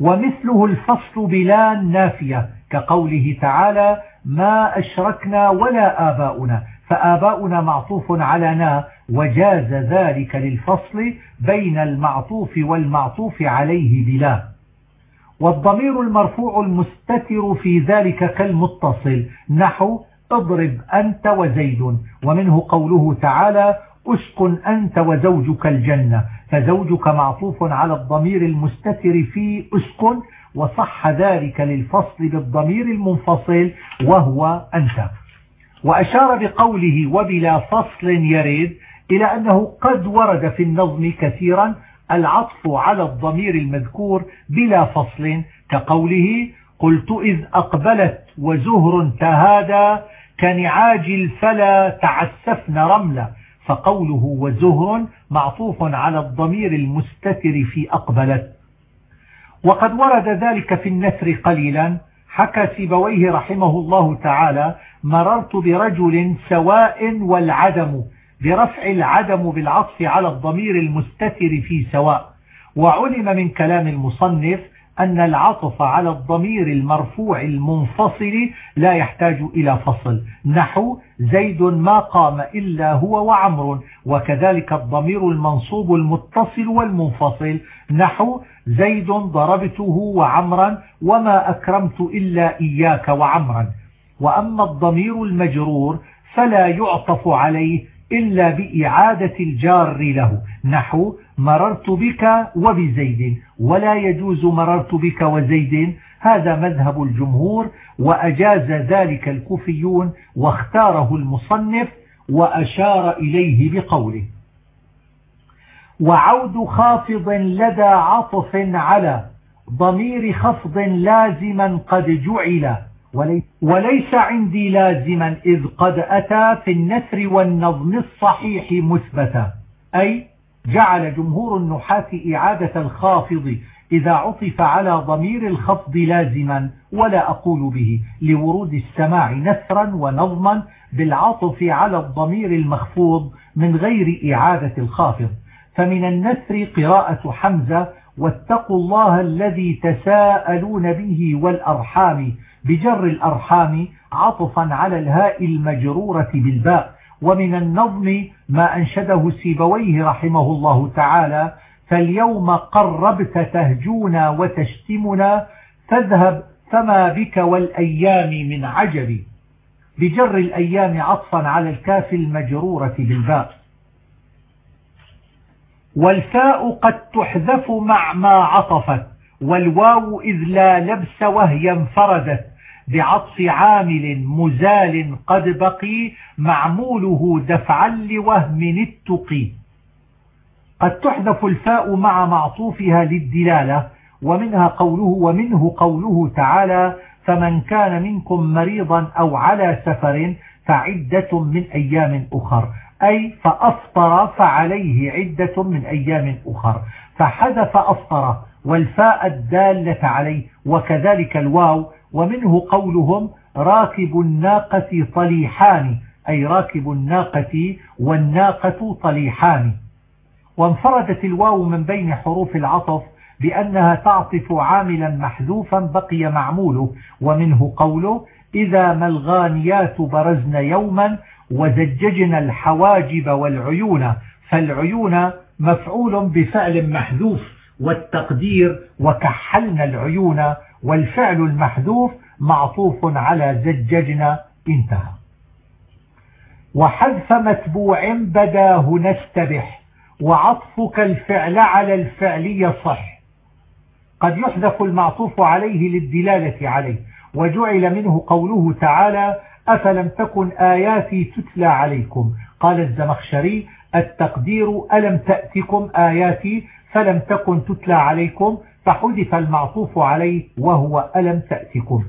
ومثله الفصل بلا نافية كقوله تعالى ما أشركنا ولا آباؤنا فآباؤنا معطوف على نا وجاز ذلك للفصل بين المعطوف والمعطوف عليه بلا. والضمير المرفوع المستتر في ذلك كالمتصل. نحو اضرب أنت وزيد. ومنه قوله تعالى اسكن أنت وزوجك الجنة. فزوجك معطوف على الضمير المستتر في اسكن وصح ذلك للفصل بالضمير المنفصل وهو أنت. وأشار بقوله وبلا فصل يريد إلى أنه قد ورد في النظم كثيرا العطف على الضمير المذكور بلا فصل كقوله قلت إذ أقبلت وزهر تهادى كنعاج الفلا تعسفن رملا فقوله وزهر معطوف على الضمير المستتر في أقبلت. وقد ورد ذلك في النثر قليلا حكى سيبويه رحمه الله تعالى مررت برجل سواء والعدم برفع العدم بالعطف على الضمير المستتر في سواء. وعلم من كلام المصنف أن العطف على الضمير المرفوع المنفصل لا يحتاج إلى فصل. نحو زيد ما قام إلا هو وعمر وكذلك الضمير المنصوب المتصل والمنفصل. نحو زيد ضربته وعمرا وما أكرمت إلا إياك وعمرا. وأما الضمير المجرور فلا يعطف عليه إلا بإعادة الجار له. نحو مررت بك وبزيد ولا يجوز مررت بك وزيد. هذا مذهب الجمهور وأجاز ذلك الكوفيون واختاره المصنف وأشار إليه بقوله. وعود خافض لدى عطف على ضمير خفض لازما قد جعل. وليس عندي لازما إذ قد أتى في النثر والنظم الصحيح مثبتا. أي جعل جمهور النحاة إعادة الخافض إذا عطف على ضمير الخفض لازما ولا أقول به لورود السماع نثرا ونظما بالعطف على الضمير المخفوض من غير إعادة الخافض. فمن النثر قراءة حمزة واتقوا الله الذي تساءلون به والأرحام بجر الأرحام عطفا على الهاء المجرورة بالباء. ومن النظم ما أنشده سيبويه رحمه الله تعالى فاليوم قربت تهجونا وتشتمنا فاذهب فما بك والأيام من عجب. بجر الأيام عطفا على الكاف المجرورة بالباء. والفاء قد تحذف مع ما عطفت. والواو إذ لا لبس وهي انفردت بعطف عامل مزال قد بقي معموله دفعا لوهم التقي قد تحذف الفاء مع معطوفها للدلالة ومنها قوله ومنه قوله تعالى فمن كان منكم مريضا أو على سفر فعدة من أيام أخر. أي فأفطر فعليه عدة من أيام أخر. فحذف أفطر والفاء الدالة عليه وكذلك الواو ومنه قولهم راكب الناقة طليحان أي راكب الناقة والناقة طليحان وانفردت الواو من بين حروف العطف بأنها تعطف عاملا محذوفا بقي معموله ومنه قوله إذا ما الغانيات برزن يوما وزججنا الحواجب والعيون فالعيون مفعول بفعل محذوف. والتقدير وكحلنا العيون والفعل المحذوف معطوف على زججنا انتهى. وحذف متبوع بداه نستبح وعطفك الفعل على الفعل يصح. قد يحذف المعطوف عليه للدلالة عليه وجعل منه قوله تعالى أفلم تكن آياتي تتلى عليكم؟ قال الزمخشري التقدير ألم تأتكم آياتي؟ فلم تكن تتلى عليكم فحذف المعطوف عليه وهو ألم تأتكم.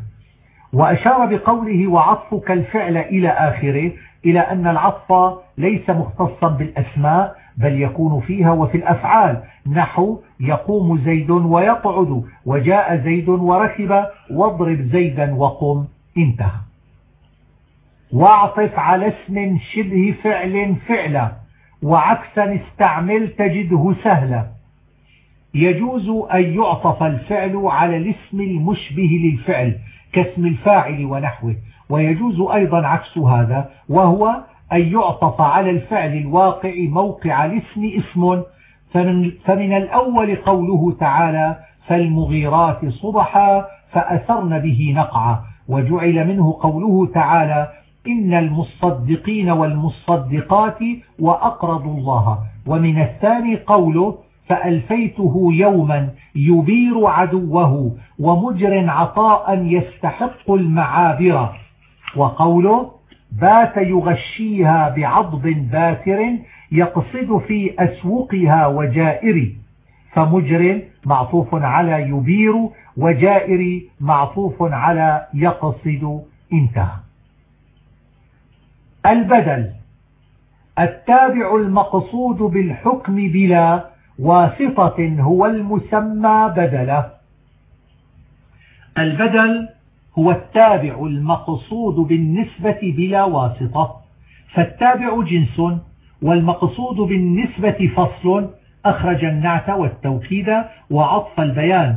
وأشار بقوله وعطفك الفعل إلى آخره إلى أن العطف ليس مختصا بالأسماء بل يكون فيها وفي الأفعال. نحو يقوم زيد ويقعد وجاء زيد وركب واضرب زيدا وقم. انتهى. واعطف على اسم شبه فعل فعلا وعكسا استعمل تجده سهلا. يجوز أن يعطف الفعل على الاسم المشبه للفعل كاسم الفاعل ونحوه. ويجوز أيضا عكس هذا وهو أن يعطف على الفعل الواقع موقع الاسم اسم. فمن الأول قوله تعالى فالمغيرات صبحا فأثرن به نقعا وجعل منه قوله تعالى إن المصدقين والمصدقات وأقرضوا الله ومن الثاني قوله فألفيته يوما يبير عدوه ومجر عطاء يستحق المعابر. وقوله بات يغشيها بعضب باتر يقصد في أسوقها وجائر. فمجر معطوف على يبير وجائر معطوف على يقصد. انتهى. البدل. التابع المقصود بالحكم بلا واسطة هو المسمى بدلة. البدل هو التابع المقصود بالنسبة بلا واسطة فالتابع جنس والمقصود بالنسبة فصل أخرج النعت والتوكيد وعطف البيان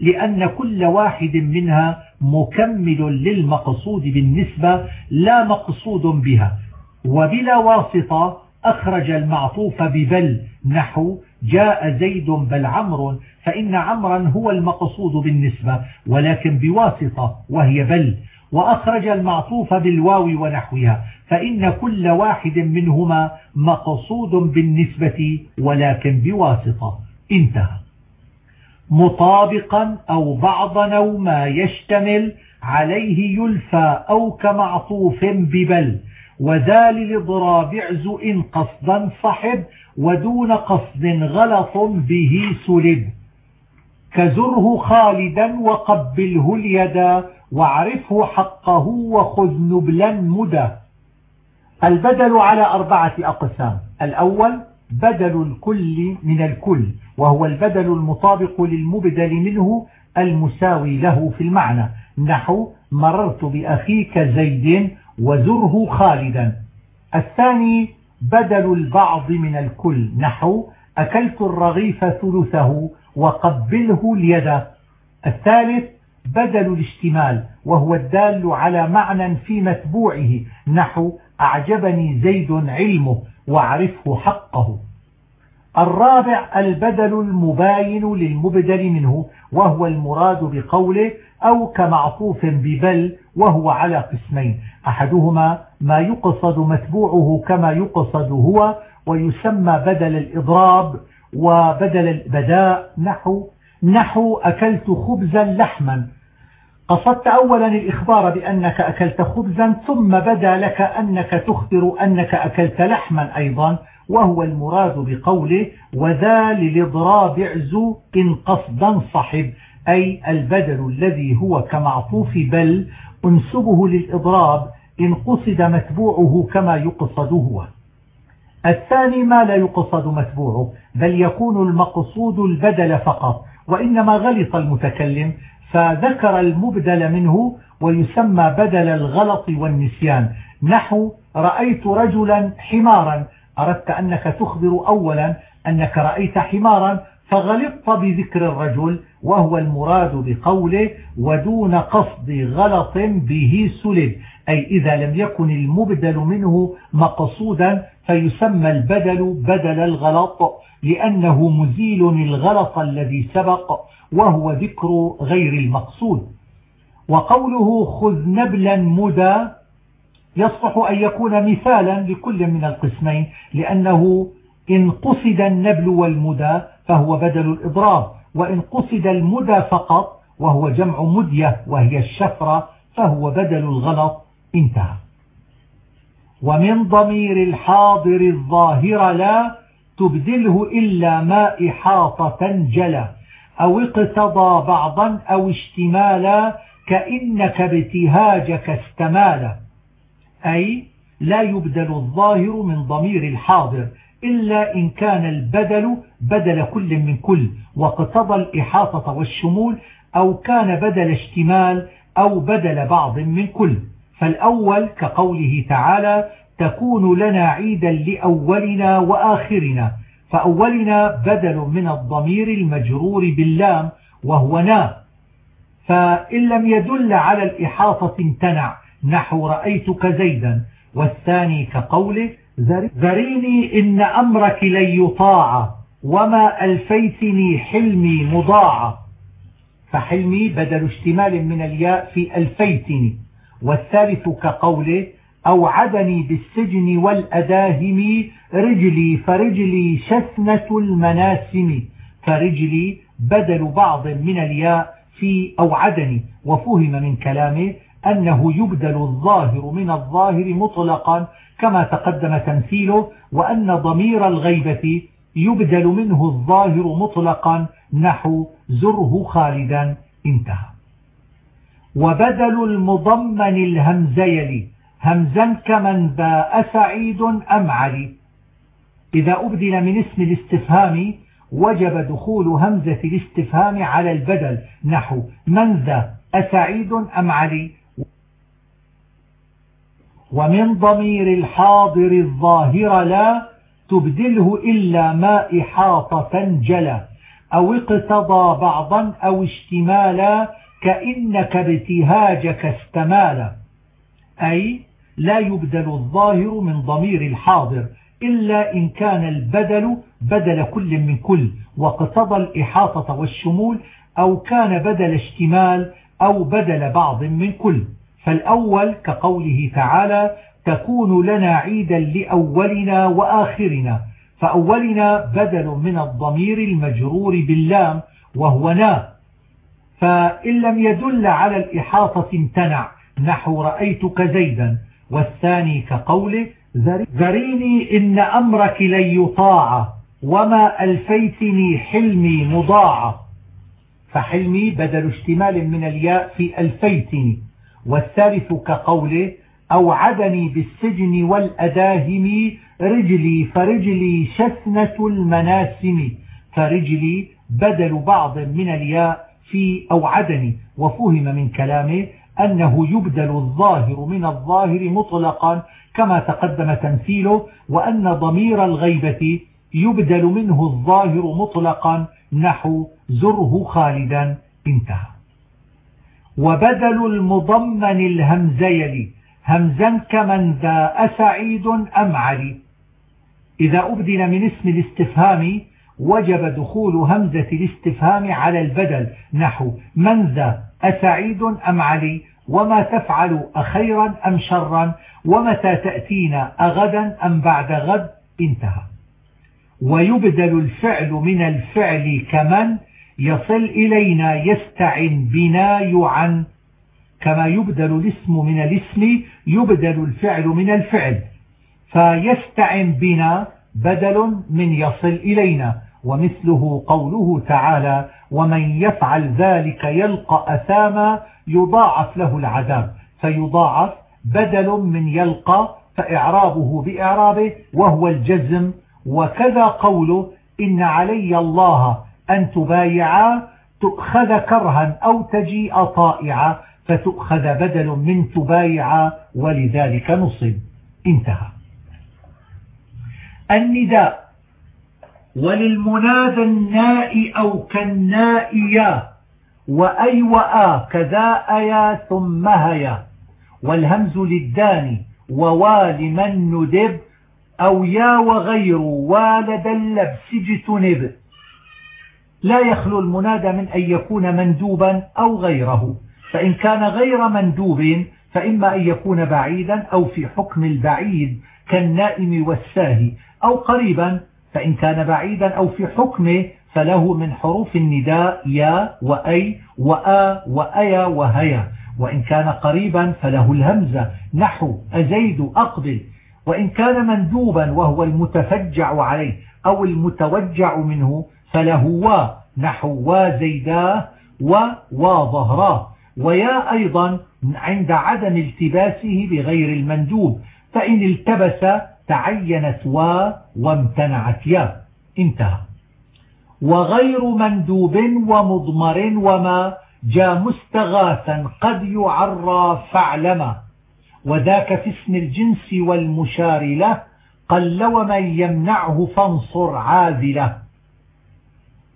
لأن كل واحد منها مكمل للمقصود بالنسبة لا مقصود بها وبلا واسطة أخرج المعطوف ببل نحو جاء زيد بل عمر فإن عمرا هو المقصود بالنسبة ولكن بواسطة وهي بل. وأخرج المعطوف بالواو ونحوها فإن كل واحد منهما مقصود بالنسبة ولكن بواسطة. انتهى. مطابقا أو بعضا أو ما يشتمل عليه يلفى أو كمعطوف ببل. وذا للإضراب اعز إن قصدا صحب ودون قصد غلط به سلب. كزره خالدا وقبله اليدا واعرفه حقه وخذ نبلا مدى البدل على أربعة أقسام. الأول بدل الكل من الكل وهو البدل المطابق للمبدل منه المساوي له في المعنى. نحو مررت بأخيك زيد وزره خالدا. الثاني بدل البعض من الكل نحو أكلت الرغيف ثلثه وقبله اليد. الثالث بدل الاشتمال وهو الدال على معنى في متبوعه نحو أعجبني زيد علمه وأعرفه حقه. الرابع البدل المباين للمبدل منه وهو المراد بقوله أو كمعطوف ببل وهو على قسمين. أحدهما ما يقصد متبوعه كما يقصد هو ويسمى بدل الإضراب وبدل البداء نحو نحو أكلت خبزا لحما. قصدت أولا الإخبار بأنك أكلت خبزا ثم بدا لك أنك تخبر أنك أكلت لحما أيضا وهو المراد بقوله وذا للإضراب اعزو إن قصدا صحب أي البدل الذي هو كمعطوف بل أنسبه للإضراب إن قصد متبوعه كما يقصد هو. الثاني ما لا يقصد متبوعه بل يكون المقصود البدل فقط وإنما غلط المتكلم فذكر المبدل منه ويسمى بدل الغلط والنسيان. نحو رأيت رجلا حمارا. أردت أنك تخبر أولا أنك رأيت حمارا فغلطت بذكر الرجل وهو المراد بقوله ودون قصد غلط به سلب. أي إذا لم يكن المبدل منه مقصودا فيسمى البدل بدل الغلط لأنه مزيل الغلط الذي سبق وهو ذكر غير المقصود. وقوله خذ نبلا مدى يصلح أن يكون مثالا لكل من القسمين لأنه إن قصد النبل والمدى فهو بدل الإضراب وإن قصد المدى فقط وهو جمع مدية وهي الشفرة فهو بدل الغلط انتهى. ومن ضمير الحاضر الظاهر لا تبدله إلا ما إحاطة جلا أو اقتضى بعضا أو اشتمالا كإنك ابتهاجك استمالا. أي لا يبدل الظاهر من ضمير الحاضر إلا إن كان البدل بدل كل من كل واقتضى الإحاطة والشمول أو كان بدل اشتمال أو بدل بعض من كل. فالأول كقوله تعالى تكون لنا عيدا لأولنا وآخرنا فأولنا بدل من الضمير المجرور باللام وهو نا. فإن لم يدل على الإحاطة امتنع نحو رأيتك زيدا. والثاني كقوله ذريني إن أمرك لن يطاع وما ألفيتني حلمي مضاعة. فحلمي بدل اشتمال من الياء في ألفيتني. والثالث كقوله أوعدني بالسجن والأداهم رجلي فرجلي شسنة المناسم. فرجلي بدل بعض من الياء في أوعدني. وفهم من كلامه أنه يبدل الظاهر من الظاهر مطلقا كما تقدم تمثيله وأن ضمير الغيبة يبدل منه الظاهر مطلقا نحو زره خالدا انتهى. وبدل المضمن الهمزيل همزا كمن باء سعيد أم علي إذا أبدل من اسم الاستفهام وجب دخول همزة الاستفهام على البدل نحو من ذا أسعيد أم علي ومن ضمير الحاضر الظاهر لا تبدله إلا ما إحاطة جلا أو اقتضى بعضا أو اشتمالا كإنك ابتهاجك استمالا. أي لا يبدل الظاهر من ضمير الحاضر إلا إن كان البدل بدل كل من كل واقتضى الإحاطة والشمول أو كان بدل اشتمال أو بدل بعض من كل. فالأول كقوله تعالى تكون لنا عيدا لأولنا وآخرنا فأولنا بدل من الضمير المجرور باللام وهو نا. فإن لم يدل على الإحاطة امتنع نحو رأيتك زيدا والثاني كقوله ذريني إن أمرك لن يطاع وما ألفيتني حلمي مضاعة فحلمي بدل اشتمال من الياء في ألفيتني. والثالث كقوله أوعدني بالسجن والأداهم رجلي فرجلي شثنة المناسم. فرجلي بدل بعض من الياء في أوعدني. وفهم من كلامه أنه يبدل الظاهر من الظاهر مطلقا كما تقدم تمثيله وأن ضمير الغيبة يبدل منه الظاهر مطلقا. نحو زره خالدا. انتهى. وبدل المضمن الهمزيل همزا كمن ذا أسعيد أم علي. إذا أبدل من اسم الاستفهام وجب دخول همزة الاستفهام على البدل. نحو من ذا أسعيد أم علي؟ وما تفعل أخيرا أم شرا؟ ومتى تأتينا أغدا أم بعد غد؟ انتهى. ويبدل الفعل من الفعل كمن؟ يصل إلينا يستعن بنا يعن كما يبدل الاسم من الاسم يبدل الفعل من الفعل. فيستعن بنا بدل من يصل إلينا. ومثله قوله تعالى ومن يفعل ذلك يلقى أثاما يضاعف له العذاب. فيضاعف بدل من يلقى فإعرابه بإعرابه وهو الجزم. وكذا قوله إن علي الله أن تبايعا تؤخذ كرها أو تجيء طائعا. فتؤخذ بدل من تبايعا ولذلك نصب. انتهى. النداء. وللمنادى الناء أو كالناء يا. وأي وآ كذا أيا ثم هيا. والهمز للداني ووال من ندب. أو يا وغير. والد اللبس جتنب لا يخلو المنادى من أن يكون مندوبا أو غيره. فإن كان غير مندوب فإما أن يكون بعيدا أو في حكم البعيد كالنائم والساهي. أو قريبا فإن كان بعيدا أو في حكمه فله من حروف النداء يا وأي وآ وأيا وهيا. وإن كان قريبا فله الهمزة. نحو أزيد أقبل. وإن كان مندوبا وهو المتفجع عليه أو المتوجع منه فله وا نحو وزيداه وظهراه ويا أيضا عند عدم التباسه بغير المندوب فإن التبس تعينت وا وامتنعت يا. انتهى. وغير مندوب ومضمر وما جاء مستغاثا قد يعرى فاعلما وذاك في اسم الجنس والمشار له قل ومن يمنعه فانصر عاذله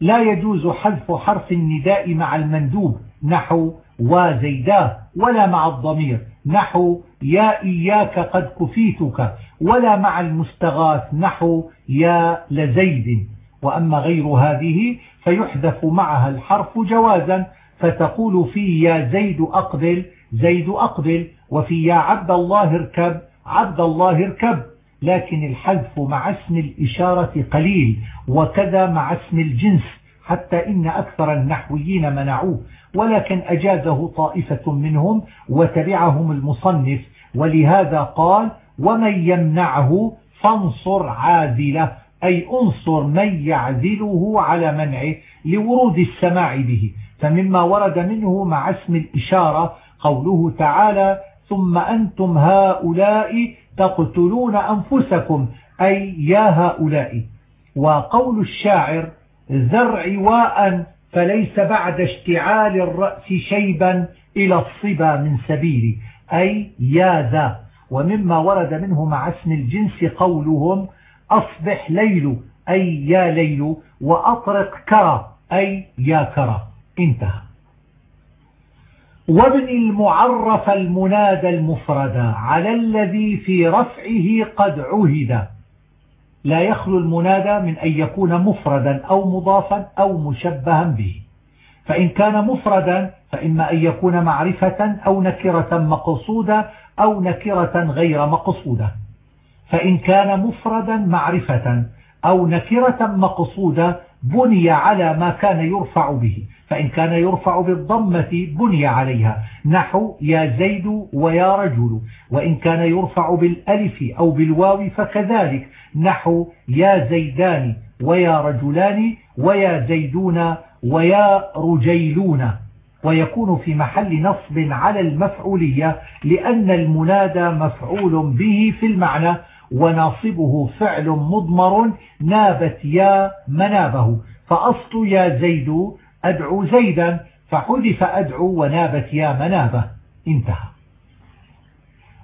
لا يجوز حذف حرف النداء مع المندوب نحو وزيداه ولا مع الضمير. نحو يا إياك قد كفيتك ولا مع المستغاث. نحو يا لزيد. وأما غير هذه فيحذف معها الحرف جوازا فتقول في يا زيد أقبل زيد أقبل. وفي يا عبد الله اركب عبد الله اركب. لكن الحذف مع اسم الإشارة قليل وكذا مع اسم الجنس. حتى إن أكثر النحويين منعوه. ولكن أجازه طائفة منهم وتبعهم المصنف ولهذا قال ومن يمنعه فانصر عازله أي انصر من يعزله على منعه لورود السماع به. فمما ورد منه مع اسم الإشارة قوله تعالى ثم أنتم هؤلاء تقتلون أنفسكم أي يا هؤلاء. وقول الشاعر زرع واء فليس بعد اشتعال الرأس شيبا إلى الصبا من سبيل أي يا ذا. ومما ورد منه مع اسم الجنس قولهم أصبح ليل أي يا ليل وأطرق كرى أي يا كرى. انتهى. وابن المعرف المنادى المفرد على الذي في رفعه قد عهد. لا يخلو المنادى من أن يكون مفردا أو مضافا أو مشبها به. فإن كان مفردا فإما أن يكون معرفة أو نكرة مقصودة أو نكرة غير مقصودة. فإن كان مفردا معرفة أو نكرة مقصودة بني على ما كان يرفع به فإن كان يرفع بالضمة بني عليها. نحو يا زيد ويا رجل وإن كان يرفع بالألف أو بالواو فكذلك. نحو يا زيدان ويا رجلان ويا زيدون ويا رجيلون. ويكون في محل نصب على المفعولية لأن المنادى مفعول به في المعنى. وناصبه فعل مضمر نابت يا منابه. فأصل يا زيد أدعو زيدا. فحذف أدعو ونابت يا منابه. انتهى.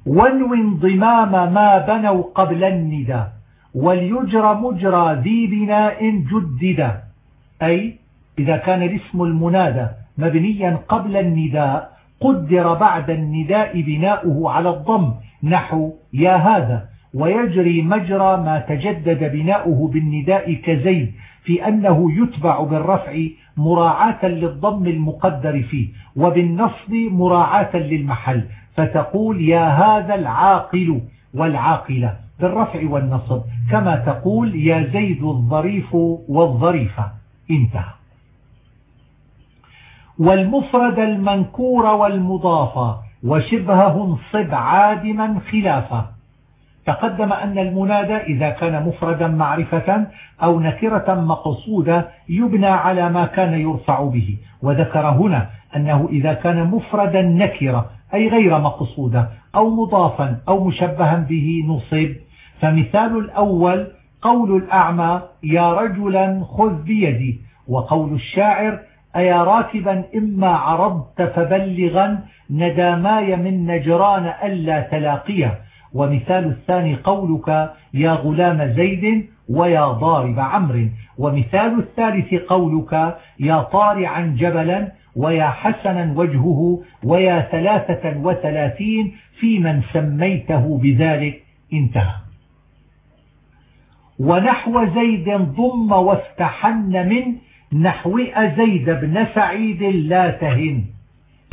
وانو انضمام ما بنوا قبل الندى وليجرى مجرى ذي بناء جدد أي إذا كان الاسم المنادى مبنيا قبل النداء قدر بعد النداء بناؤه على الضم. نحو يا هذا. ويجري مجرى ما تجدد بناؤه بالنداء كزيد في أنه يتبع بالرفع مراعاة للضم المقدر فيه وبالنصب مراعاة للمحل. فتقول يا هذا العاقل والعاقلة بالرفع والنصب. كما تقول يا زيد الظريف والظريفة. انتهى. والمفرد المنكور والمضاف وشبهه انصب عادما خلافه تقدم أن المنادى إذا كان مفردا معرفة أو نكرة مقصودة يبنى على ما كان يرفع به. وذكر هنا أنه إذا كان مفردا نكرة أي غير مقصودة أو مضافا أو مشبها به نصب. فمثال الأول قول الأعمى يا رجلا خذ بيدي. وقول الشاعر أيا راكبا إما عرضت فبلغا نداماي من نجران ألا تلاقيه. ومثال الثاني قولك يا غلام زيد ويا ضارب عمرو. ومثال الثالث قولك يا طارعا جبلا ويا حسنا وجهه ويا ثلاثة وثلاثين في من سميته بذلك. انتهى. ونحو زيد ضم وافتحن من نحو أزيد بن سعيد لا تهن.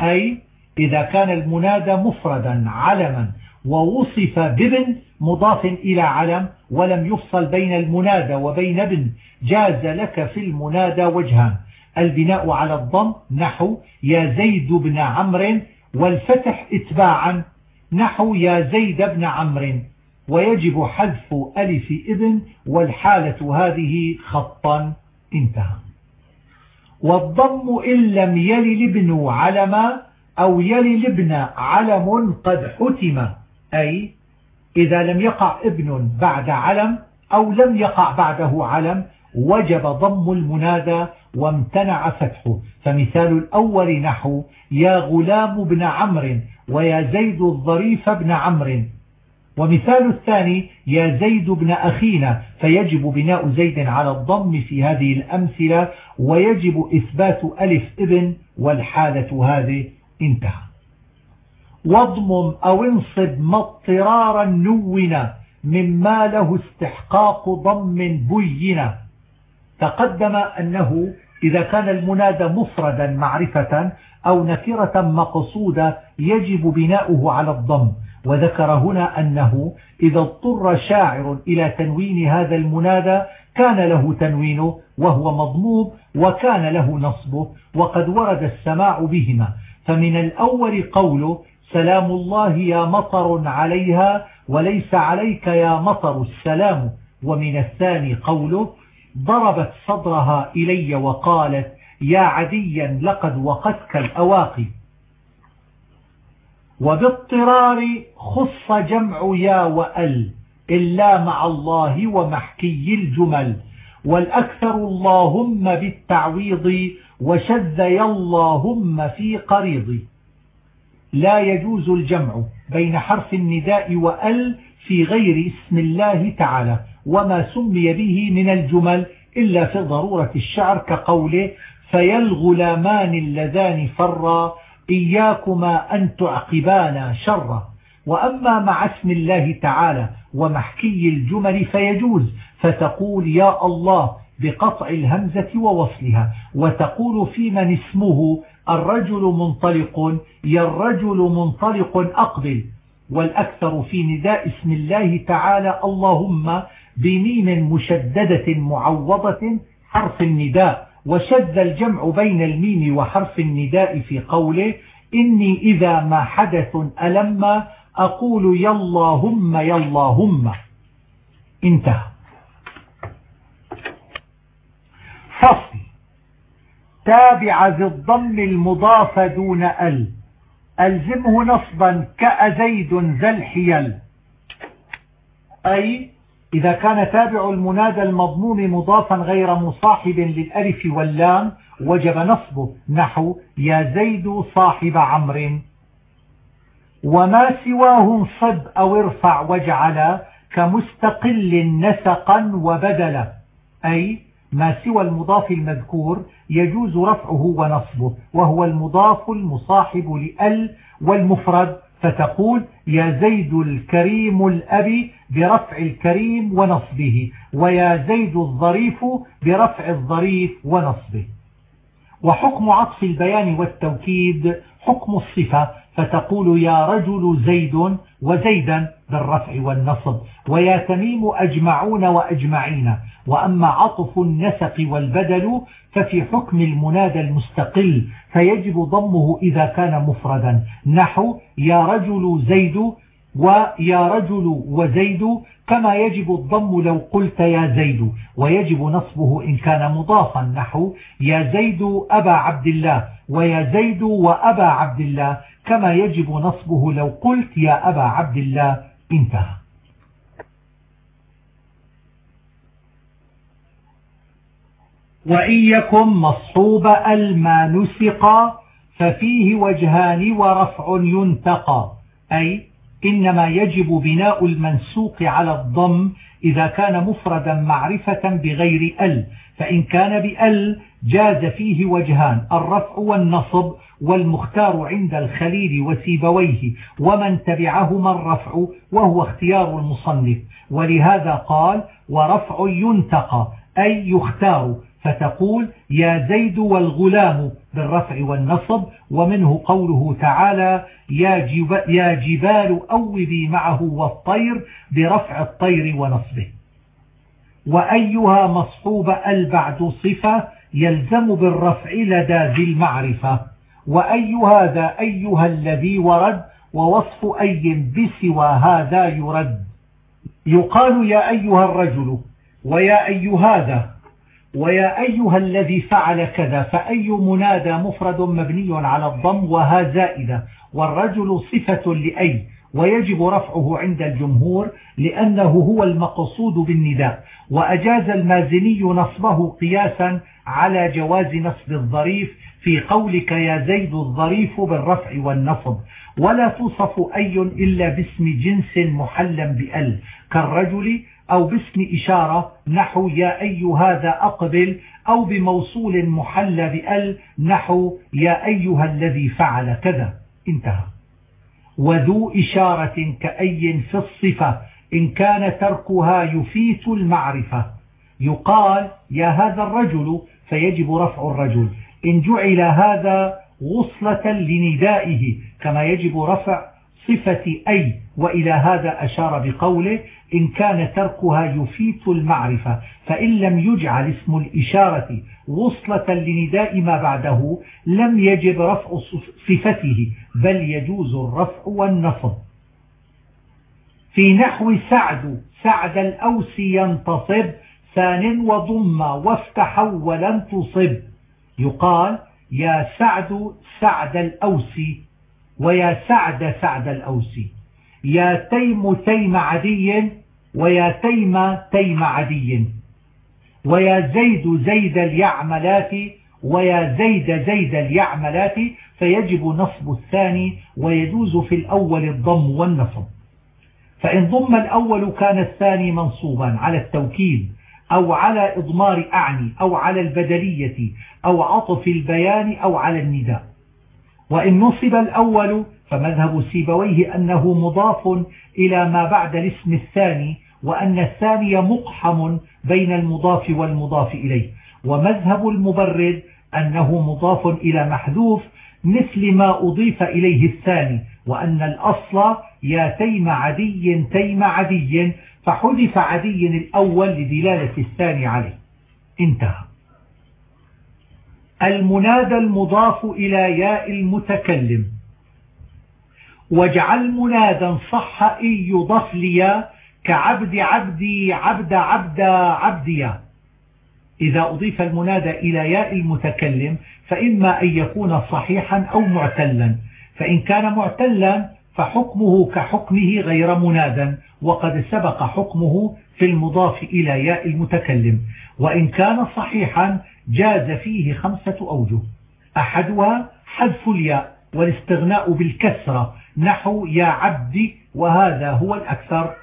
أي إذا كان المنادى مفردا علما ووصف بابن مضاف إلى علم ولم يفصل بين المنادى وبين ابن. جاز لك في المنادى وجهان البناء على الضم نحو يا زيد بن عمرو والفتح إتباعا. نحو يا زيد بن عمرو. ويجب حذف ألف ابن والحالة هذه خطا. انتهى. والضم إن لم يل الابن علما أو يل الابن علم قد حتم. أي إذا لم يقع ابن بعد علم أو لم يقع بعده علم وجب ضم المنادى وامتنع فتحه. فمثال الأول نحو يا غلام بن عمرو ويا زيد الظريف بن عمرو. ومثال الثاني يا زيد بن أخينا فيجب بناء زيد على الضم في هذه الأمثلة ويجب إثبات ألف ابن والحالة هذه انتهى. واضمم أو انصب ما اضطرارا نونا مما له استحقاق ضم بين. تقدم أنه إذا كان المنادى مفردا معرفة أو نكرة مقصودة يجب بناؤه على الضم. وذكر هنا أنه إذا اضطر شاعر إلى تنوين هذا المنادى كان له تنوينه وهو مضموم وكان له نصبه وقد ورد السماع بهما. فمن الأول قوله سلام الله يا مطر عليها وليس عليك يا مطر السلام. ومن الثاني قوله ضربت صدرها إلي وقالت يا عديا لقد وقتك الأواقي. وباضطرار خص جمع يا وأل إلا مع الله ومحكي الجمل. والأكثر اللهم بالتعويض وشذ يا اللهم في قريض لا يجوز الجمع بين حرف النداء وأل في غير اسم الله تعالى وما سمي به من الجمل إلا في ضرورة الشعر كقوله فيا الغلامان اللذان فرا إياكما أن تعقبانا شرا وأما مع اسم الله تعالى ومحكي الجمل فيجوز فتقول يا الله بقطع الهمزة ووصلها وتقول في من اسمه الرجل منطلق يا الرجل منطلق أقبل. والأكثر في نداء اسم الله تعالى اللهم بميم مشددة معوضة حرف النداء. وشد الجمع بين الميم وحرف النداء في قوله إني إذا ما حدث ألم أقول يا اللهم يا اللهم. انتهى. فصل. تابع ذي الضم المضاف دون ال. ألزمه نصبا كأزيد ذا الحيل. أي إذا كان تابع المنادى المضموم مضافا غير مصاحب للألف واللام وجب نصبه نحو يا زيد صاحب عمرو. وما سواه انصب أو ارفع واجعل كمستقل نسقا وبدلا. أي ما سوى المضاف المذكور يجوز رفعه ونصبه وهو المضاف المصاحب لأل والمفرد فتقول يا زيد الكريم الأبي برفع الكريم ونصبه ويا زيد الظريف برفع الظريف ونصبه. وحكم عطف البيان والتوكيد حكم الصفة فتقول يا رجل زيد وزيدا بالرفع والنصب ويا تميم أجمعون وأجمعين. وأما عطف النسق والبدل ففي حكم المنادى المستقل فيجب ضمه إذا كان مفردا. نحو يا رجل زيد ويا رجل وزيد كما يجب الضم لو قلت يا زيد. ويجب نصبه إن كان مضافا. نحو يا زيد أبا عبد الله ويا زيد وأبا عبد الله كما يجب نصبه لو قلت يا أبا عبد الله. انتهى. وإن يكن مصحوب ألما نسق ففيه وجهان ورفع ينتقى أي إنما يجب بناء المنسوق على الضم إذا كان مفردا معرفة بغير ال فإن كان بال جاز فيه وجهان الرفع والنصب والمختار عند الخليل وسيبويه ومن تبعهما الرفع وهو اختيار المصنف. ولهذا قال ورفع ينتقى أي يختار فتقول يا زيد والغلام بالرفع والنصب ومنه قوله تعالى يا, جب يا جبال أوبي معه والطير برفع الطير ونصبه. وأيها مصحوب البعد صفة يلزم بالرفع لدى ذي المعرفة. وأي هذا أيها الذي ورد ووصف أي بسوى هذا يرد. يقال يا أيها الرجل ويا أي هذا ويا أيها الذي فعل كذا فأي منادى مفرد مبني على الضم وها زائدة والرجل صفة لأي ويجب رفعه عند الجمهور لأنه هو المقصود بالنداء وأجاز المازني نصبه قياسا على جواز نصب الظريف في قولك يا زيد الظريف بالرفع والنصب ولا توصف أي إلا باسم جنس محلا بأل كالرجل أو باسم إشارة نحو يا أي هذا أقبل أو بموصول محل بأل نحو يا أيها الذي فعل كذا. انتهى. وذو إشارة كأي في الصفة إن كان تركها يفيت المعرفة. يقال يا هذا الرجل فيجب رفع الرجل. إن جعل هذا غصلة لندائه كما يجب رفع صفة أي وإلى هذا أشار بقوله إن كان تركها يفيت المعرفة فإن لم يجعل اسم الإشارة وصلة لنداء ما بعده لم يجب رفع صفته بل يجوز الرفع والنصب. في نحو سعد سعد الأوس ينتصب ثان وضم وافتح ولن تصب. يقال يا سعد سعد الأوس ويا سعد سعد الأوس. يا تيم تيم عدي ويا تيم تيم عدي. ويا زيد زيد اليعملات ويا زيد زيد اليعملات فيجب نصب الثاني ويجوز في الأول الضم والنصب. فإن ضم الأول كان الثاني منصوبا على التوكيد. أو على إضمار أعني أو على البدلية أو عطف البيان أو على النداء. وإن نصب الأول فمذهب سيبويه أنه مضاف إلى ما بعد الاسم الثاني وأن الثاني مقحم بين المضاف والمضاف إليه. ومذهب المبرد أنه مضاف إلى محذوف مثل ما أضيف إليه الثاني وأن الأصل يا تيم عدي تيم عدي فحذف عدي الأول لدلالة الثاني عليه. انتهى. المنادى المضاف إلى ياء المتكلم. واجعل منادا صح إن يضف لي كعبد عبدي عبد عبد عبدي. إذا أضيف المنادى إلى ياء المتكلم فإما أن يكون صحيحا أو معتلا. فإن كان معتلا فحكمه كحكمه غير منادا. وقد سبق حكمه في المضاف إلى ياء المتكلم. وإن كان صحيحا جاز فيه خمسة أوجه. أحدها حذف الياء والاستغناء بالكسرة نحو يا عبدي وهذا هو الأكثر.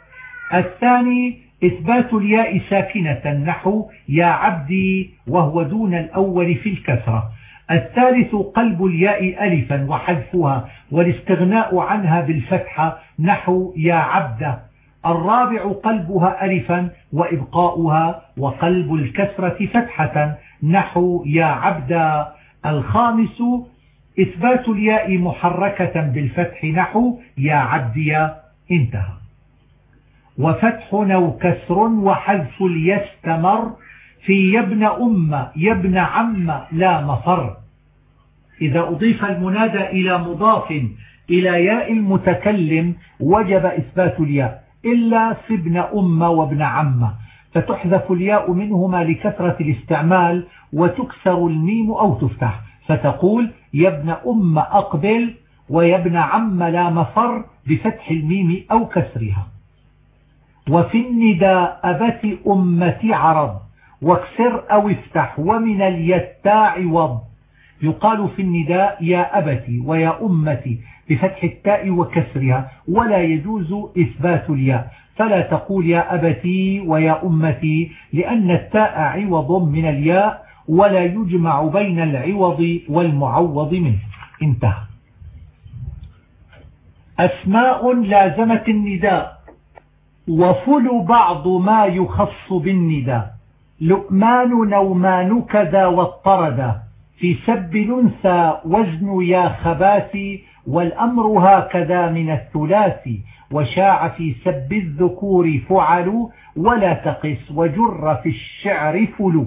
الثاني إثبات الياء ساكنة نحو يا عبدي وهو دون الأول في الكسرة. الثالث قلب الياء ألفا وحذفها والاستغناء عنها بالفتحة نحو يا عبد الرابع قلبها ألفا وإبقاؤها وقلب الكسرة فتحة. نحو يا عبد الخامس إثبات الياء محركة بالفتح. نحو يا عبدي انتهى. وفتح أو كسر وحذف ليستمر في يبن أم يبن عم لا مفر. إذا أضيف المنادى إلى مضاف إلى ياء المتكلم وجب إثبات الياء. إلا في ابن أم وابن عم فتحذف الياء منهما لكثرة الاستعمال وتكسر الميم أو تفتح فتقول يا ابن أم أقبل ويا ابن عم لا مفر بفتح الميم أو كسرها. وفي النداء أبت أمتي عرض واكسر أو افتح ومن اليتاع وض. يقال في النداء يا أبتي ويا أمتي بفتح التاء وكسرها ولا يجوز إثبات الياء. فلا تقول يا أبتي ويا أمتي لأن التاء عوض من الياء ولا يجمع بين العوض والمعوض منه. انتهى. أسماء لازمة النداء وفل بعض ما يخص بالنداء. لؤمان نومان كذا واضطردا في سب الأنثى وزن يا خباثي والأمر هكذا من الثلاث وشاع في سب الذكور فعل ولا تقس وجر في الشعر فلو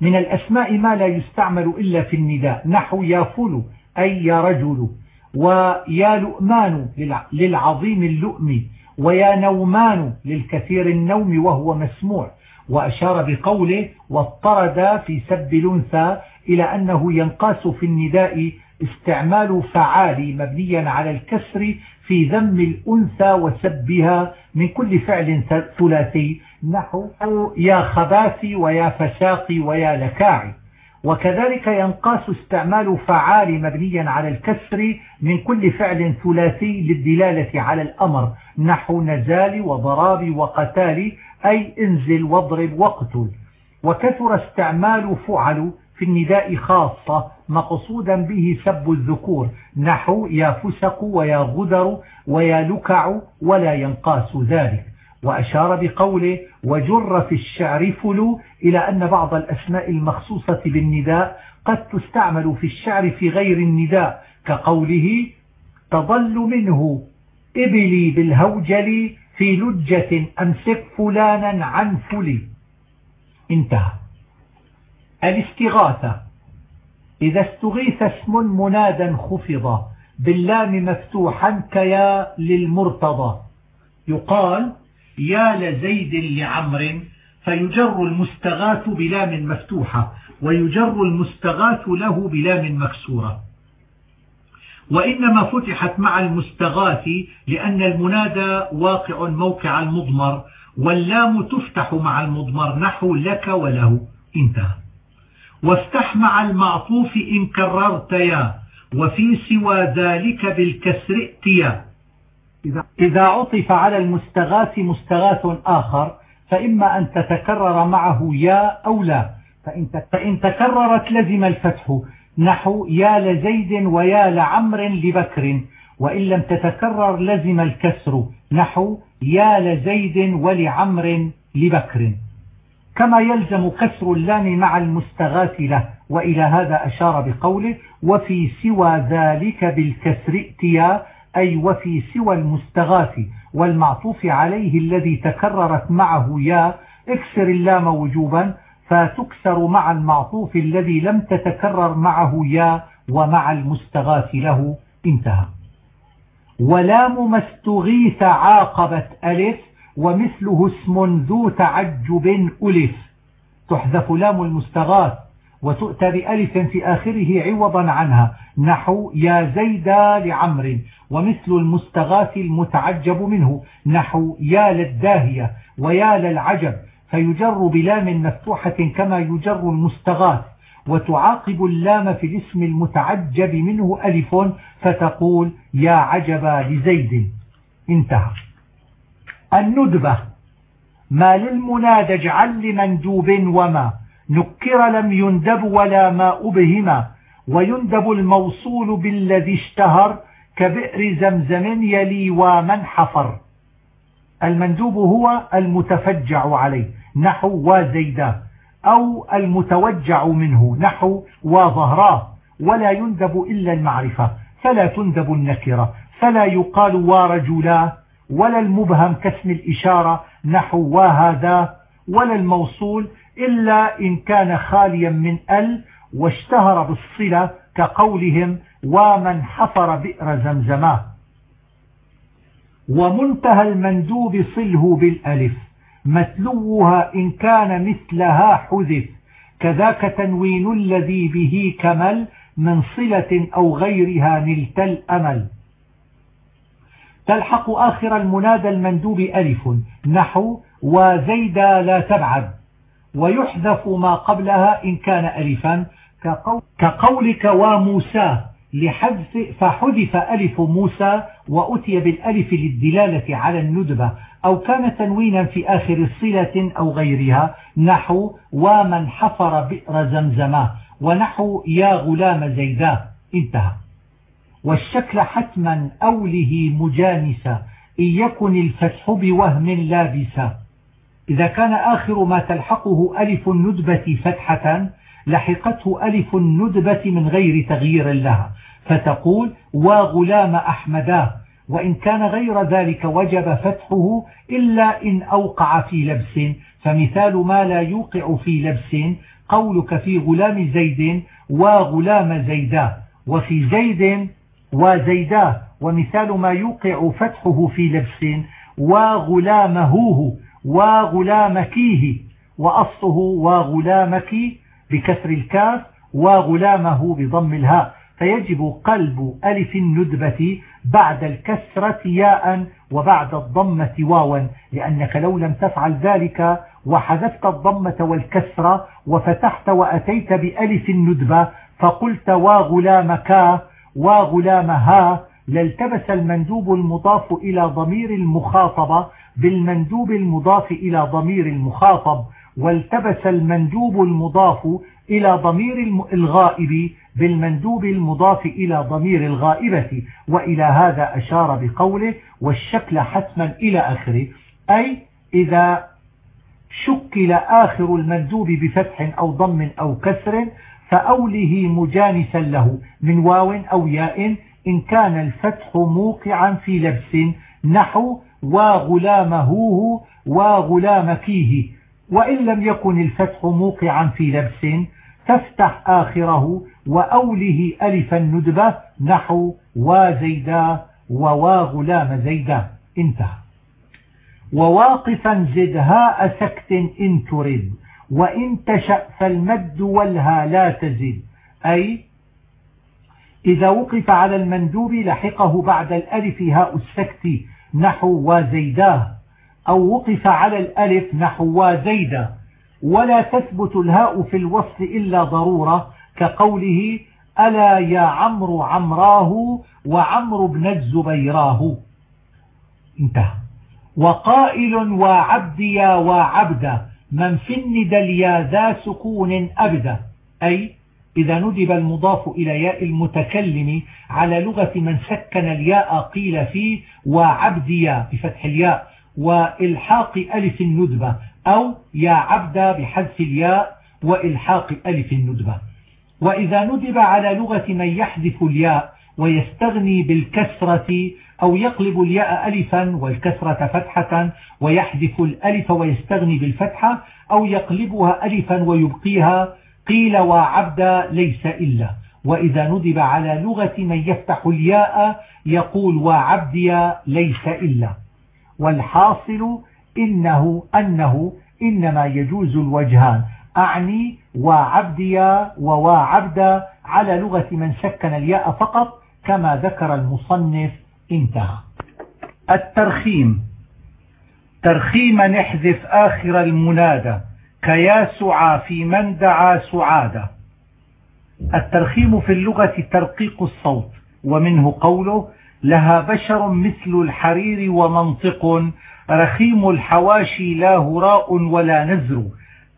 من الأسماء ما لا يستعمل إلا في النداء نحو يا فلو أي يا رجل ويا لؤمان للعظيم اللؤم ويا نومان للكثير النوم وهو مسموع. وأشار بقوله واضطرد في سب الأنثى إلى أنه ينقاس في النداء استعمال فعال مبنيا على الكسر في ذم الأنثى وسبها من كل فعل ثلاثي. نحو يا خباثي ويا فساقي ويا لكاعي. وكذلك ينقاس استعمال فعال مبنيا على الكسر من كل فعل ثلاثي للدلالة على الأمر. نحو نزال وضراب وقتال أي انزل واضرب واقتل. وكثر استعمال فعل في النداء خاصة مقصودا به سب الذكور. نحو يا فسق ويا غدر ويا لكع ولا ينقاس ذلك. وأشار بقوله وجر في الشعر فلو إلى أن بعض الأسماء المخصوصة بالنداء قد تستعمل في الشعر في غير النداء كقوله تضل منه إبلي بالهوجل في لجة أمسك فلانا عن فلي. انتهى. الاستغاثة. إذا استغيث اسم منادا خفض باللام مفتوحا كيا للمرتضى. يقال يا لزيد لعمر فيجر المستغاث بلام مفتوحة ويجر المستغاث له بلام مكسورة. وإنما فتحت مع المستغاث لأن المنادى واقع موقع المضمر واللام تفتح مع المضمر نحو لك وله. انتهى. وافتح مع المعطوف إن كررت يا وفي سوى ذلك بالكسر ائتيا. إذا عطف على المستغاث مستغاث آخر فإما أن تتكرر معه يا أو لا. فإن تكررت لزم الفتح. نحو يا لزيد ويا لعمر لبكر. وإن لم تتكرر لزم الكسر. نحو يا لزيد ولعمر لبكر. كما يلزم كسر اللام مع المستغاث له وإلى هذا أشار بقوله وفي سوى ذلك بالكسر ائتيا أي وفي سوى المستغاث والمعطوف عليه الذي تكررت معه يا اكسر اللام وجوبا فتكسر مع المعطوف الذي لم تتكرر معه يا ومع المستغاث له انتهى. ولام ما استغيث عاقبت ألف ومثله اسم ذو تعجب ألف. تحذف لام المستغاث وتؤتى بألف في آخره عوضا عنها. نحو يا زيدا لعمر. ومثل المستغاث المتعجب منه. نحو يا للداهية ويا للعجب. فيجر بلام مفتوحة كما يجر المستغاث. وتعاقب اللام في الاسم المتعجب منه ألف. فتقول يا عجبا لزيد. انتهى. الندبة. ما للمنادى اجعل لمندوب وما. نكر لم يندب ولا ما أبهما. ويندب الموصول بالذي اشتهر كبئر زمزم يلي ومن حفر. المندوب هو المتفجع عليه نحو وزيدا أو المتوجع منه نحو وظهراه. ولا يندب إلا المعرفة فلا تندب النكرة فلا يقال ورجلا ولا المبهم كاسم الإشارة نحو وهذا ولا الموصول إلا إن كان خاليا من ال واشتهر بالصلة كقولهم ومن حفر بئر زمزما ومنتهى المندوب صله بالألف متلوها إن كان مثلها حذف كذاك تنوين الذي به كمل من صلة أو غيرها نلت الأمل. تلحق آخر المنادى المندوب ألف نحو وزيدا لا تبعد ويحذف ما قبلها إن كان ألفا كقولك وموسى لحذف فحذف ألف موسى وأتي بالألف للدلالة على الندبة أو كان تنوينا في آخر صلة أو غيرها نحو ومن حفر بئر زمزما ونحو يا غلام زيدا انتهى. والشكل حتما أوله مجانسا إن يكن الفتح بوهم لابسا إذا كان آخر ما تلحقه ألف الندبة فتحة لحقته ألف الندبة من غير تغيير لها. فتقول وغلام أحمداه وإن كان غير ذلك وجب فتحه إلا إن أوقع في لبس. فمثال ما لا يوقع في لبس قولك في غلام زيد وغلام زيدا وفي زيد وزيدا ومثال ما يوقع فتحه في لبس وغلامهوه وغلامكيه وأصله وغلامك بكسر الكاف وغلامه بضم الهاء. فيجب قلب ألف الندبة بعد الكسرة ياء وبعد الضمة واوا لأنك لو لم تفعل ذلك وحذفت الضمة والكسرة وفتحت وأتيت بألف الندبة فقلت وغلامك وغلامها لالتبس المندوب المضاف إلى ضمير المخاطبة بالمندوب المضاف إلى ضمير المخاطب والتبس المندوب المضاف إلى ضمير الغائب بالمندوب المضاف إلى ضمير الغائبة. وإلى هذا أشار بقوله والشكل حتما إلى آخره أي إذا شكل آخر المندوب بفتح أو ضم أو كسر فأوله مجانسا له من واو أو ياء إن كان الفتح موقعا في لبس نحو وغلامه وغلامكيه وإن لم يكن الفتح موقعا في لبس تفتح آخره وأوله ألف الندبة نحو وزيدا وواغلام زيدا. انتهى. وواقفا زد هاء سكت إن ترد. وإن تشأ فالمد والها لا تزد أي إذا وقف على المندوب لحقه بعد الألف هاء السكت نحو وزيداه أو وقف على الألف نحو وزيدا ولا تثبت الهاء في الوصف إلا ضرورة كقوله ألا يا عمرو عمراه وعمرو بن الزبيراه. انتهى. وقائل وعبديا وعبدا من في الندى ذا سكون أبدا أي إذا ندب المضاف إلى ياء المتكلم على لغة من سكن الياء قيل فيه وعبديا بفتح الياء وإلحاق ألف الندبة أو يا عبد بحذف الياء وإلحاق ألف الندبة وإذا ندب على لغة من يحذف الياء ويستغني بالكسرة أو يقلب الياء ألفا والكسرة فتحة ويحذف الألف ويستغني بالفتحة أو يقلبها ألفا ويبقيها قيل وعبد ليس إلا. وإذا ندب على لغة من يفتح الياء يقول وعبدي ليس إلا. والحاصل إنه أنه إنما يجوز الوجهان. أعني وعبدي وواعبد على لغة من سكن الياء فقط كما ذكر المصنف انتهى. الترخيم. ترخيم نحذف آخر المنادى. كياسع في من دعا سعادة. الترخيم في اللغة ترقيق الصوت ومنه قوله لها بشر مثل الحرير ومنطق. رخيم الحواشي لا هراء ولا نزر.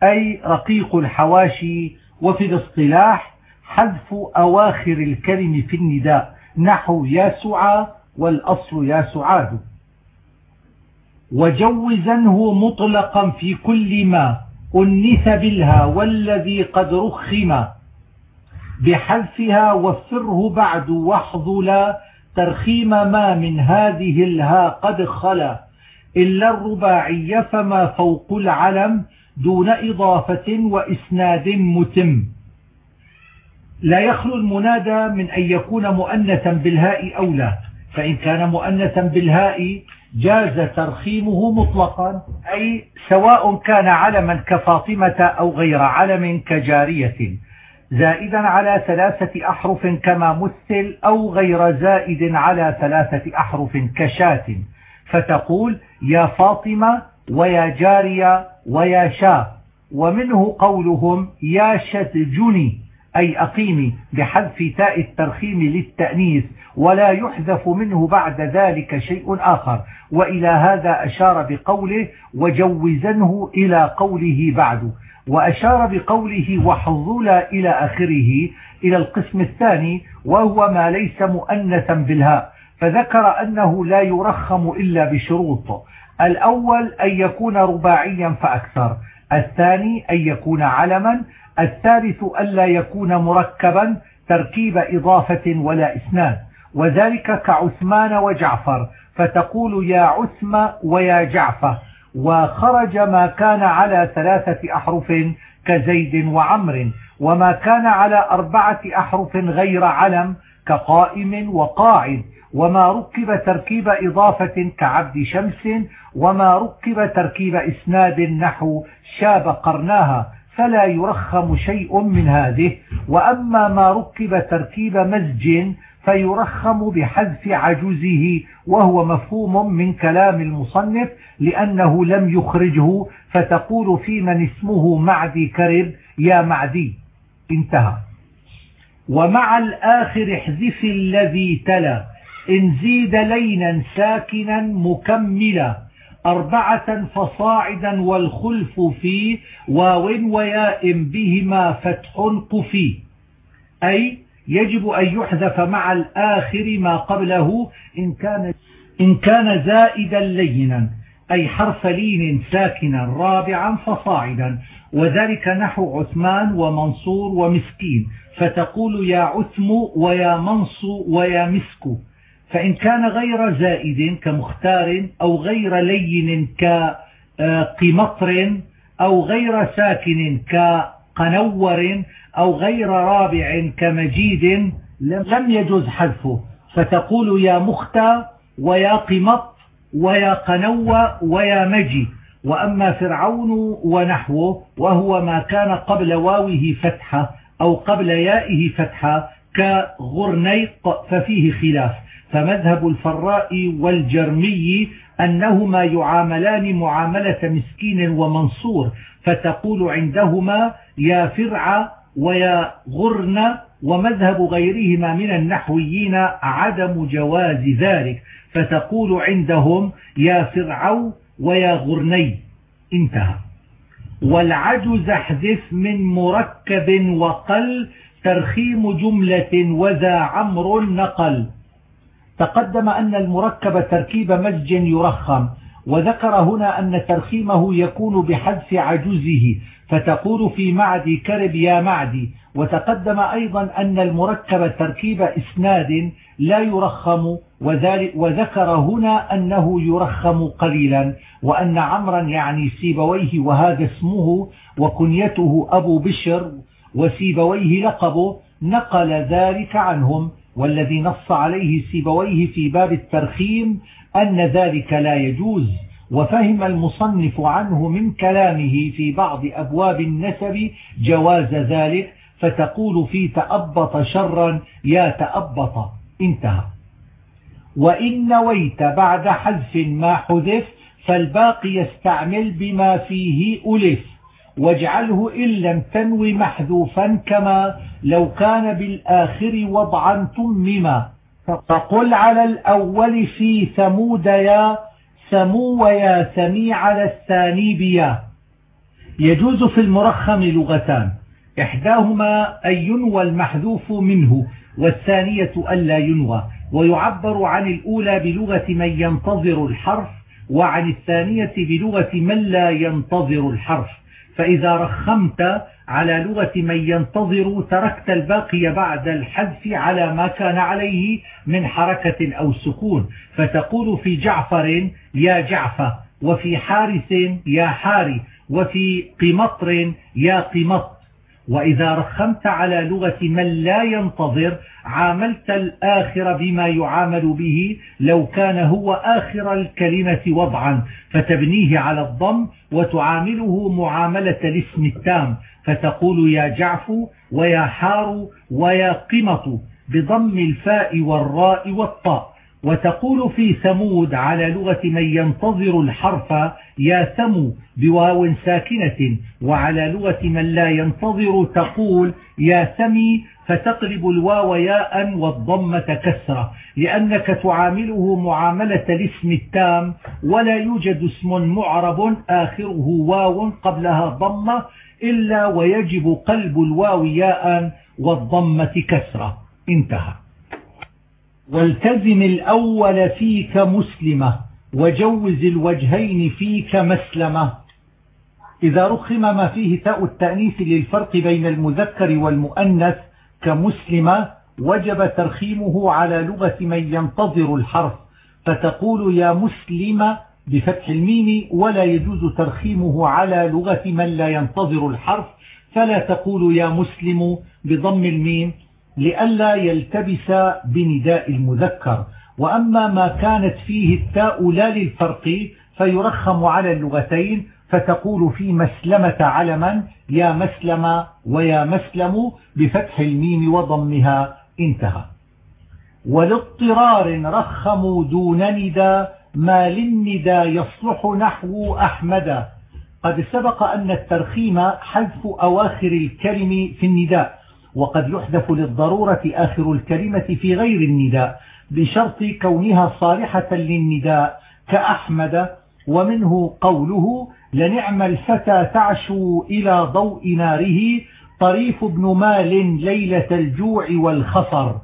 أي رقيق الحواشي وفي الاصطلاح حذف أواخر الكلم في النداء. نحو يا سعى والأصل يا سعاد. وجوزنه مطلقا في كل ما أنث بالها والذي قد رخم بحذفها وفره بعد واحظلا ترخيم ما من هذه الها قد خلا إلا الرباعي فما فوق العلم دون إضافة وإسناد متم. لا يخلو المنادى من أن يكون مؤنثا بالهاء أو لا. فإن كان مؤنثا بالهاء جاز ترخيمه مطلقا أي سواء كان علما كفاطمة أو غير علم كجارية. زائدا على ثلاثة أحرف كما مثل أو غير زائد على ثلاثة أحرف كشاة. فتقول يا فاطمة ويا جارية ويا شاء ومنه قولهم يا شتجني أي أقيمي بحذف تاء الترخيم للتأنيث ولا يحذف منه بعد ذلك شيء آخر. وإلى هذا أشار بقوله وجوزنه إلى قوله بعد. وأشار بقوله وحظولا إلى آخره إلى القسم الثاني وهو ما ليس مؤنثا بالهاء. فذكر أنه لا يرخم إلا بشروط. الأول أن يكون رباعيا فأكثر. الثاني أن يكون علما. الثالث ألا يكون مركبا تركيب إضافة ولا إسناد وذلك كعثمان وجعفر فتقول يا عثم ويا جعفر وخرج ما كان على ثلاثة أحرف كزيد وعمر وما كان على أربعة أحرف غير علم كقائم وقاعد وما ركب تركيب إضافة كعبد شمس وما ركب تركيب إسناد نحو شاب قرناها فلا يرخم شيء من هذه. وأما ما ركب تركيب مزج فيرخم بحذف عجوزه وهو مفهوم من كلام المصنف لأنه لم يخرجه. فتقول في من اسمه معدي كرب يا معدي انتهى. ومع الآخر احذف الذي تلا إن زيد لينا ساكنا مكملا. أربعة فصاعدا والخلف في واو وياء بهما فتح قفي. أي يجب أن يحذف مع الآخر ما قبله إن كان, إن كان زائدا لينا. أي حرف لين ساكنا رابعا فصاعدا. وذلك نحو عثمان ومنصور ومسكين. فتقول يا عثم ويا منصو ويا مسك فإن كان غير زائد كمختار أو غير لين كقمطر أو غير ساكن كقنور أو غير رابع كمجيد لم يجوز حذفه. فتقول يا مختى ويا قمط ويا قنوة ويا مجي. وأما فرعون ونحوه وهو ما كان قبل واوه فتحة أو قبل يائه فتحة كغرنيق ففيه خلاف. فمذهب الفراء والجرمي أنهما يعاملان معاملة مسكين ومنصور فتقول عندهما يا فرع ويا غرن ومذهب غيرهما من النحويين عدم جواز ذلك فتقول عندهم يا فرعو ويا غرني. انتهى. والعجز احذف من مركب وقل ترخيم جملة وذا عمر نقل. تقدم أن المركب تركيب مزج يرخم وذكر هنا أن ترخيمه يكون بحذف عجزه فتقول في معدي كرب يا معدي. وتقدم أيضا أن المركب تركيب إسناد لا يرخم وذكر هنا أنه يرخم قليلا وأن عمرا يعني سيبويه وهذا اسمه وكنيته أبو بشر وسيبويه لقبه نقل ذلك عنهم. والذي نص عليه سيبويه في باب الترخيم أن ذلك لا يجوز وفهم المصنف عنه من كلامه في بعض أبواب النسب جواز ذلك فتقول في تأبط شرا يا تأبط. انتهى. وإن نويت بعد حذف ما حذف فالباقي يستعمل بما فيه ألف. واجعله إن لم تنو محذوفا كما لو كان بالآخر وضعا تمما. فقل على الأول في ثمود يا سمو ويا سمي على الثاني بيا. يجوز في المرخم لغتان. إحداهما أن ينوى المحذوف منه والثانية ألا ينوى. ويعبر عن الأولى بلغة من ينتظر الحرف وعن الثانية بلغة من لا ينتظر الحرف. فإذا رخمت على لغة من ينتظر تركت الباقي بعد الحذف على ما كان عليه من حركة أو سكون. فتقول في جعفر يا جعفة وفي حارس يا حاري وفي قمطر يا قمط وإذا رخمت على لغة من لا ينتظر عاملت الآخر بما يعامل به لو كان هو آخر الكلمة وضعا فتبنيه على الضم وتعامله معاملة الاسم التام. فتقول يا جعف ويا حار ويا قمط بضم الفاء والراء والطاء. وتقول في ثمود على لغة من ينتظر الحرف يا ثمو بواو ساكنة وعلى لغة من لا ينتظر تقول يا ثمي فتقلب الواو ياء والضمة كسرة لأنك تعامله معاملة الاسم التام ولا يوجد اسم معرب آخره واو قبلها ضمة إلا ويجب قلب الواو ياء والضمة كسرة. انتهى. والتزم الأول فيك مسلمة وجوز الوجهين فيك مسلمة. إذا رخم ما فيه تاء التأنيث للفرق بين المذكر والمؤنث كمسلمة وجب ترخيمه على لغة من ينتظر الحرف فتقول يا مسلمة بفتح الميم ولا يجوز ترخيمه على لغة من لا ينتظر الحرف فلا تقول يا مسلم بضم الميم. لئلا يلتبس بنداء المذكر. وأما ما كانت فيه التاء لا للفرق فيرخم على اللغتين فتقول في مسلمة علما يا مسلم ويا مسلم بفتح الميم وضمها انتهى. ولاضطرار رخموا دون ندى ما للندى يصلح نحو أحمد. قد سبق أن الترخيم حذف أواخر الكلم في النداء. وقد يحذف للضرورة آخر الكلمة في غير النداء بشرط كونها صالحة للنداء كأحمد ومنه قوله لنعم الفتى تعشو إلى ضوء ناره طريف بن مال ليلة الجوع والخصر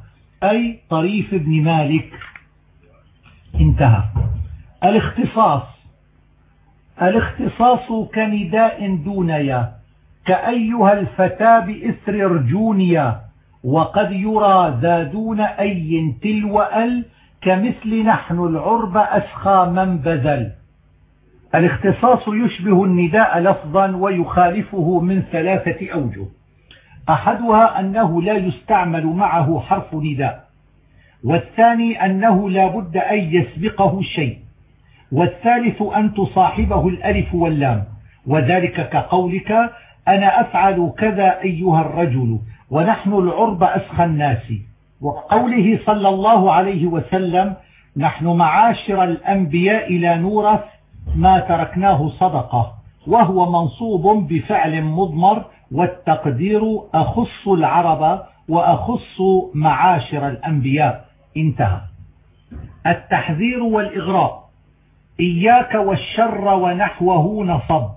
أي طريف بن مالك. انتهى. الاختصاص. الاختصاص كنداء دونيا كأيها الفتى بإثر رجونيا وقد يرى ذا دون أي تلو أل كمثل نحن العرب أسخى من بذل. الاختصاص يشبه النداء لفظا ويخالفه من ثلاثة أوجه. أحدها أنه لا يستعمل معه حرف نداء والثاني أنه لا بد أن يسبقه شيء والثالث أن تصاحبه الألف واللام وذلك كقولك أنا أفعل كذا أيها الرجل ونحن العرب أسخى الناس. وقوله صلى الله عليه وسلم نحن معاشر الأنبياء لا نورث ما تركناه صدقة وهو منصوب بفعل مضمر والتقدير أخص العرب وأخص معاشر الأنبياء. انتهى. التحذير والإغراء. إياك والشر ونحوه نصب.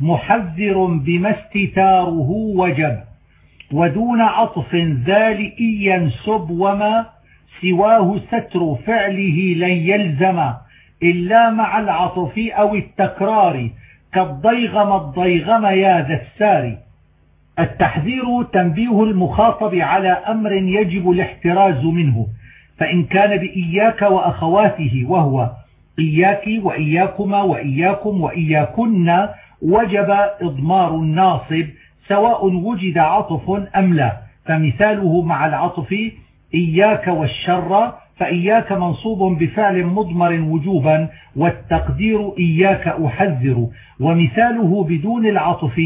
محذر بما استتاره وجب ودون عطف ذال ينسب وما سواه ستر فعله لن يلزم إلا مع العطف أو التكرار كالضيغم الضيغم يا ذا السار. التحذير تنبيه المخاطب على أمر يجب الاحتراز منه فإن كان بإياك وأخواته وهو إياك وإياكما وإياكم وإياكن وجب إضمار الناصب سواء وجد عطف أم لا. فمثاله مع العطف إياك والشر فإياك منصوب بفعل مضمر وجوبا والتقدير إياك أحذر. ومثاله بدون العطف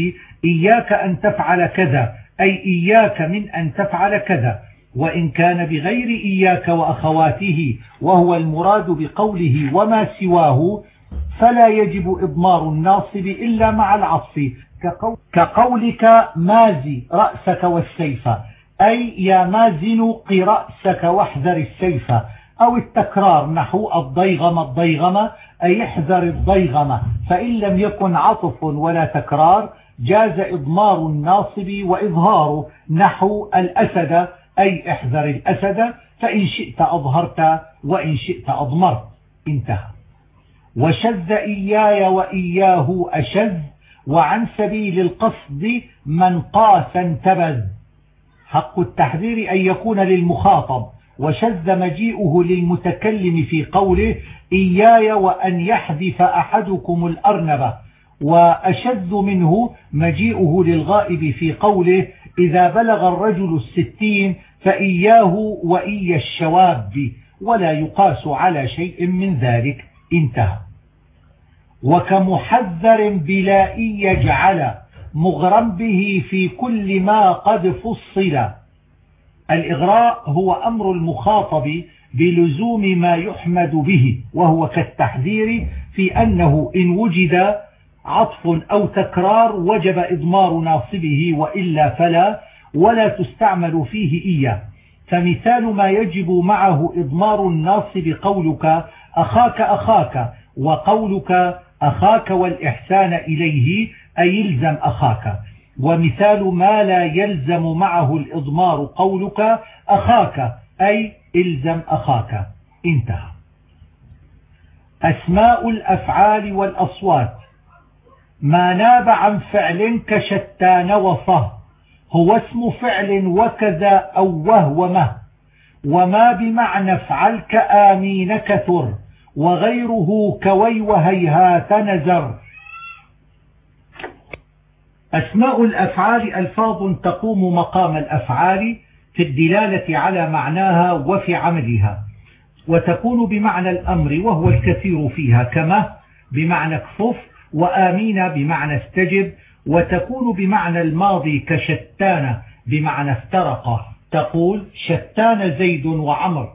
إياك أن تفعل كذا أي إياك من أن تفعل كذا. وإن كان بغير إياك وأخواته وهو المراد بقوله وما سواه فلا يجب إضمار الناصب إلا مع العطف كقولك مازي رأسك والسيف. أي يا مازن قرأسك واحذر السيف. أو التكرار نحو الضيغم الضيغم أي احذر الضيغم. فإن لم يكن عطف ولا تكرار جاز إضمار الناصب وإظهاره نحو الأسد أي احذر الأسد فإن شئت أظهرت وإن شئت أضمرت. انتهى. وشذ إياي وإياه أشذ وعن سبيل القصد من قاس انتبذ. حق التحذير أن يكون للمخاطب وشذ مجيئه للمتكلم في قوله إياي وأن يحذف أحدكم الأرنبة. وأشذ منه مجيئه للغائب في قوله إذا بلغ الرجل الستين فإياه وإي الشواب ولا يقاس على شيء من ذلك. انتهى. وكمحذر بلا يجعل مغرم به في كل ما قد فصل. الإغراء هو أمر المخاطب بلزوم ما يحمد به وهو كالتحذير في أنه إن وجد عطف أو تكرار وجب إضمار ناصبه وإلا فلا ولا تستعمل فيه إياه. فمثال ما يجب معه إضمار الناصب قولك أخاك أخاك وقولك أخاك والإحسان إليه أي يلزم أخاك. ومثال ما لا يلزم معه الإضمار قولك أخاك أي إلزم أخاك. انتهى. أسماء الأفعال والأصوات. ما ناب عن فعل كشتان وصه هو اسم فعل وكذا أو وهو مه وما بمعنى افعل كآمين كثر وغيره كوي وهيهات نزر أسماء الأفعال ألفاظ تقوم مقام الأفعال في الدلالة على معناها وفي عملها وتكون بمعنى الأمر وهو الكثير فيها كما بمعنى كفف وآمين بمعنى استجب وتكون بمعنى الماضي كشتان بمعنى افترق. تقول شتان زيد وعمر.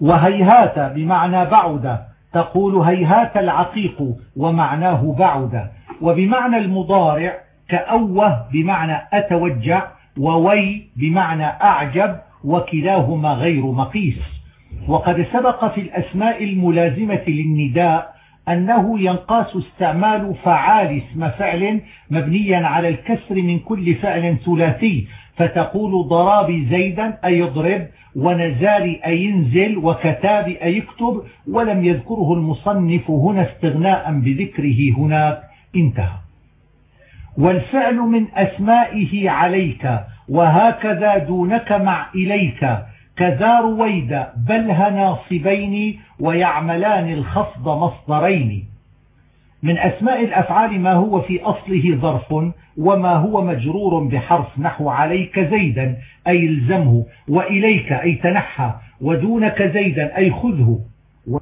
وهيهات بمعنى بعد تقول هيهات العقيق ومعناه بعد. وبمعنى المضارع كأوه بمعنى أتوجع ووي بمعنى أعجب وكلاهما غير مقيس. وقد سبق في الأسماء الملازمة للنداء أنه ينقاس استعمال فعال اسم فعل مبنيا على الكسر من كل فعل ثلاثي فتقول ضرابي زيدا أي يضرب ونزاري أي ينزل وكتابي أي يكتب ولم يذكره المصنف هنا استغناء بذكره هناك. انتهى. والفعل من أسمائه عليك وهكذا دونك مع إليك كذا رويد بلها ناصبين ويعملان الخفض مصدرين. من أسماء الأفعال ما هو في أصله ظرف وما هو مجرور بحرف نحو عليك زيدا أي الزمه وإليك أي تنحى ودونك زيدا أي خذه.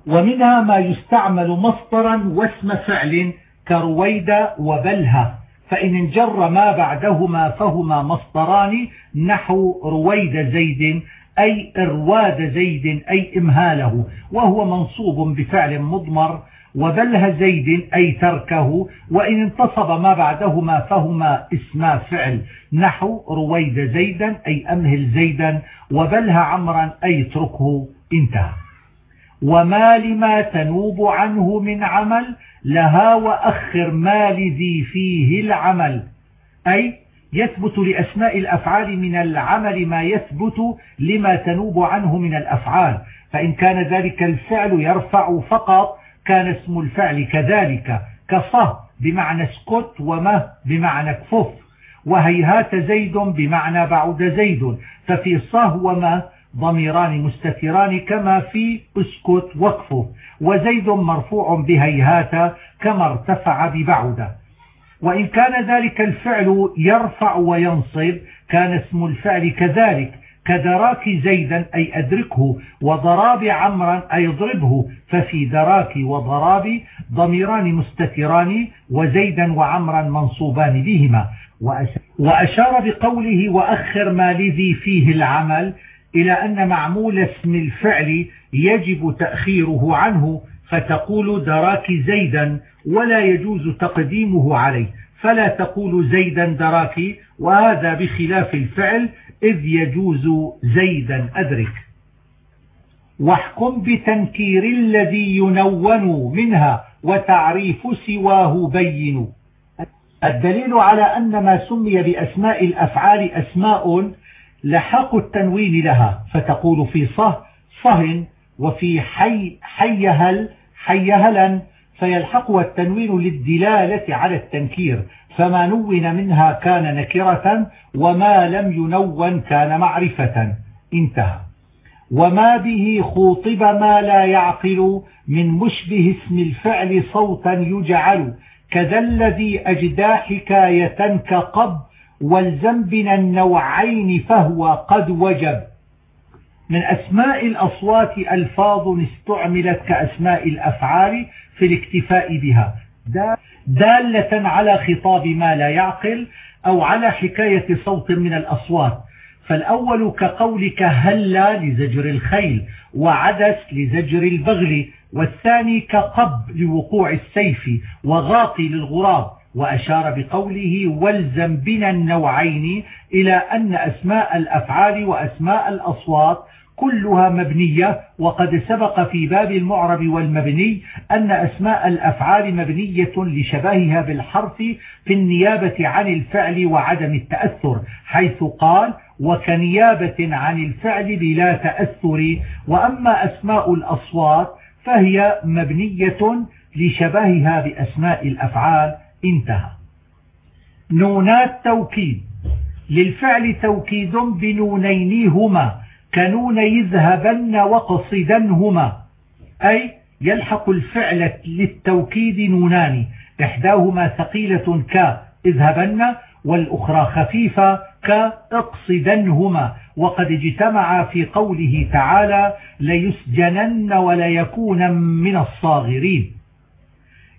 ومنها ما يستعمل مصدرا واسم فعل كرويد وبله فإن انجر ما بعدهما فهما مصدران نحو رويد زيد أي إرواد زيد أي إمهاله وهو منصوب بفعل مضمر وبله زيد أي تركه وإن انتصب ما بعدهما فهما اسما فعل نحو رويد زيدا أي أمهل زيدا وبله عمرا أي اتركه انتهى. وما لما تنوب عنه من عمل لها وأخر ما لذي فيه العمل أي يثبت لأسماء الأفعال من العمل ما يثبت لما تنوب عنه من الأفعال. فإن كان ذلك الفعل يرفع فقط كان اسم الفعل كذلك. كصه بمعنى اسكت ومه بمعنى كفف وهيهات زيد بمعنى بعد زيد. ففي صه ومه ضميران مستتران كما في اسكت وكفف وزيد مرفوع بهيهات كما ارتفع ببعد. وإن كان ذلك الفعل يرفع وينصب كان اسم الفعل كذلك كدراك زيدا أي أدركه وضراب عمرا أي اضربه ففي دراك وضراب ضميران مستتران وزيدا وعمرا منصوبان بهما. وأشار بقوله وأخر ما لذي فيه العمل إلى أن معمول اسم الفعل يجب تأخيره عنه فتقول دراك زيدا ولا يجوز تقديمه عليه. فلا تقول زيدا دراك وهذا بخلاف الفعل إذ يجوز زيدا أدرك. واحكم بتنكير الذي ينون منها وتعريف سواه بين. الدليل على أن ما سمي بأسماء الأفعال أسماء لحق التنوين لها. فتقول في صه صهن وفي حي حيهل حيهلا فيلحق التنوين للدلالة على التنكير فما نون منها كان نكرة وما لم ينون كان معرفة. انتهى. وما به خوطب ما لا يعقل من مشبه اسم الفعل صوتا يجعل كذا الذي أجدى حكاية كقب والزم بنا النوعين فهو قد وجب. من أسماء الأصوات ألفاظ استعملت كأسماء الأفعال في الاكتفاء بها. دالة على خطاب ما لا يعقل أو على حكاية صوت من الأصوات. فالأول كقولك هلا لزجر الخيل وعدس لزجر البغل والثاني كقب لوقوع السيف وغاطي للغراب وأشار بقوله والزم بنا النوعين إلى أن أسماء الأفعال وأسماء الأصوات كلها مبنية وقد سبق في باب المعرب والمبني أن أسماء الأفعال مبنية لشبهها بالحرف في النيابة عن الفعل وعدم التأثر حيث قال وكنيابة عن الفعل بلا تأثر وأما أسماء الأصوات فهي مبنية لشبهها بأسماء الأفعال. انتهى. نونات توكيد. للفعل توكيد بنونينهما كنون يذهبن وقصدنهما. أي يلحق الفعل للتوكيد نونان. إحداهما ثقيلة ك اذهبن والأخرى خفيفة كاقصدنهما وقد اجتمع في قوله تعالى ليسجنن وليكون من الصاغرين.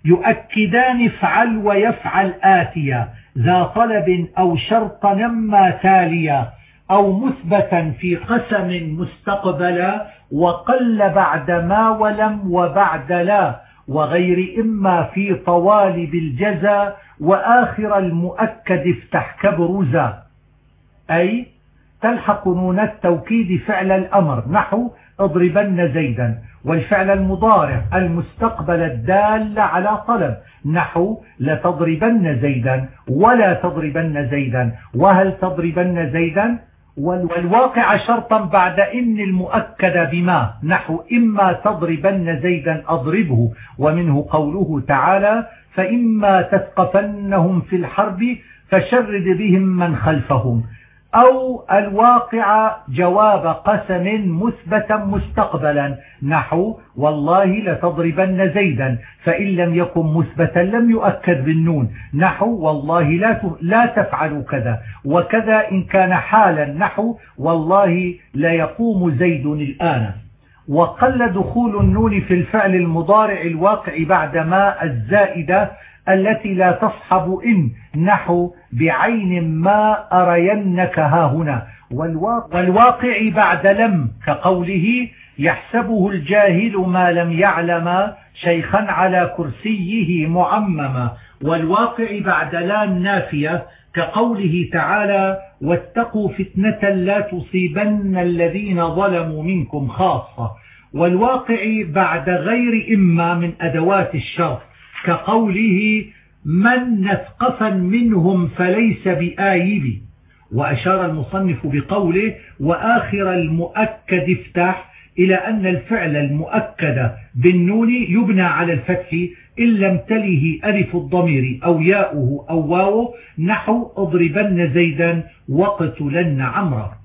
يؤكدان افعل ويفعل آتيا ذا طلب أو شرط نما تاليا. أو مثبتا في قسم مستقبلا وقل بعد ما ولم وبعد لا وغير إما في طوالب الجزا وآخر المؤكد افتح كبرزا. أي تلحق نون التوكيد فعل الأمر. نحو اضربن زيدا. والفعل المضارع المستقبل الدال على طلب. نحو لتضربن زيدا. ولا تضربن زيدا. وهل تضربن زيدا؟ والواقع شرطا بعد إن المؤكد بما نحو إما تضربن زيدا أضربه ومنه قوله تعالى فإما تثقفنهم في الحرب فشرد بهم من خلفهم. أو الواقع جواب قسم مثبتا مستقبلا. نحو والله لتضربن زيدا فإن لم يكن مثبتا لم يؤكد بالنون. نحو والله لا لا تفعل كذا وكذا إن كان حالا. نحو والله لا يقوم زيد الآن. وقل دخول النون في الفعل المضارع الواقع بعد ما الزائدة التي لا تصحب إن نحو بعين ما أرينك ها هنا. والواقع بعد لم كقوله يحسبه الجاهل ما لم يعلم شيخا على كرسيه معمما والواقع بعد لام نافية كقوله تعالى واتقوا فتنة لا تصيبن الذين ظلموا منكم خاصة. والواقع بعد غير إما من أدوات الشرط كقوله من نثقفا منهم فليس بآيب وأشار المصنف بقوله وآخر المؤكد افتح إلى أن الفعل المؤكد بالنون يبنى على الفتح إن لم تله ألف الضمير أو ياؤه أو واو نحو أضربن زيدا وقتلن عمرا.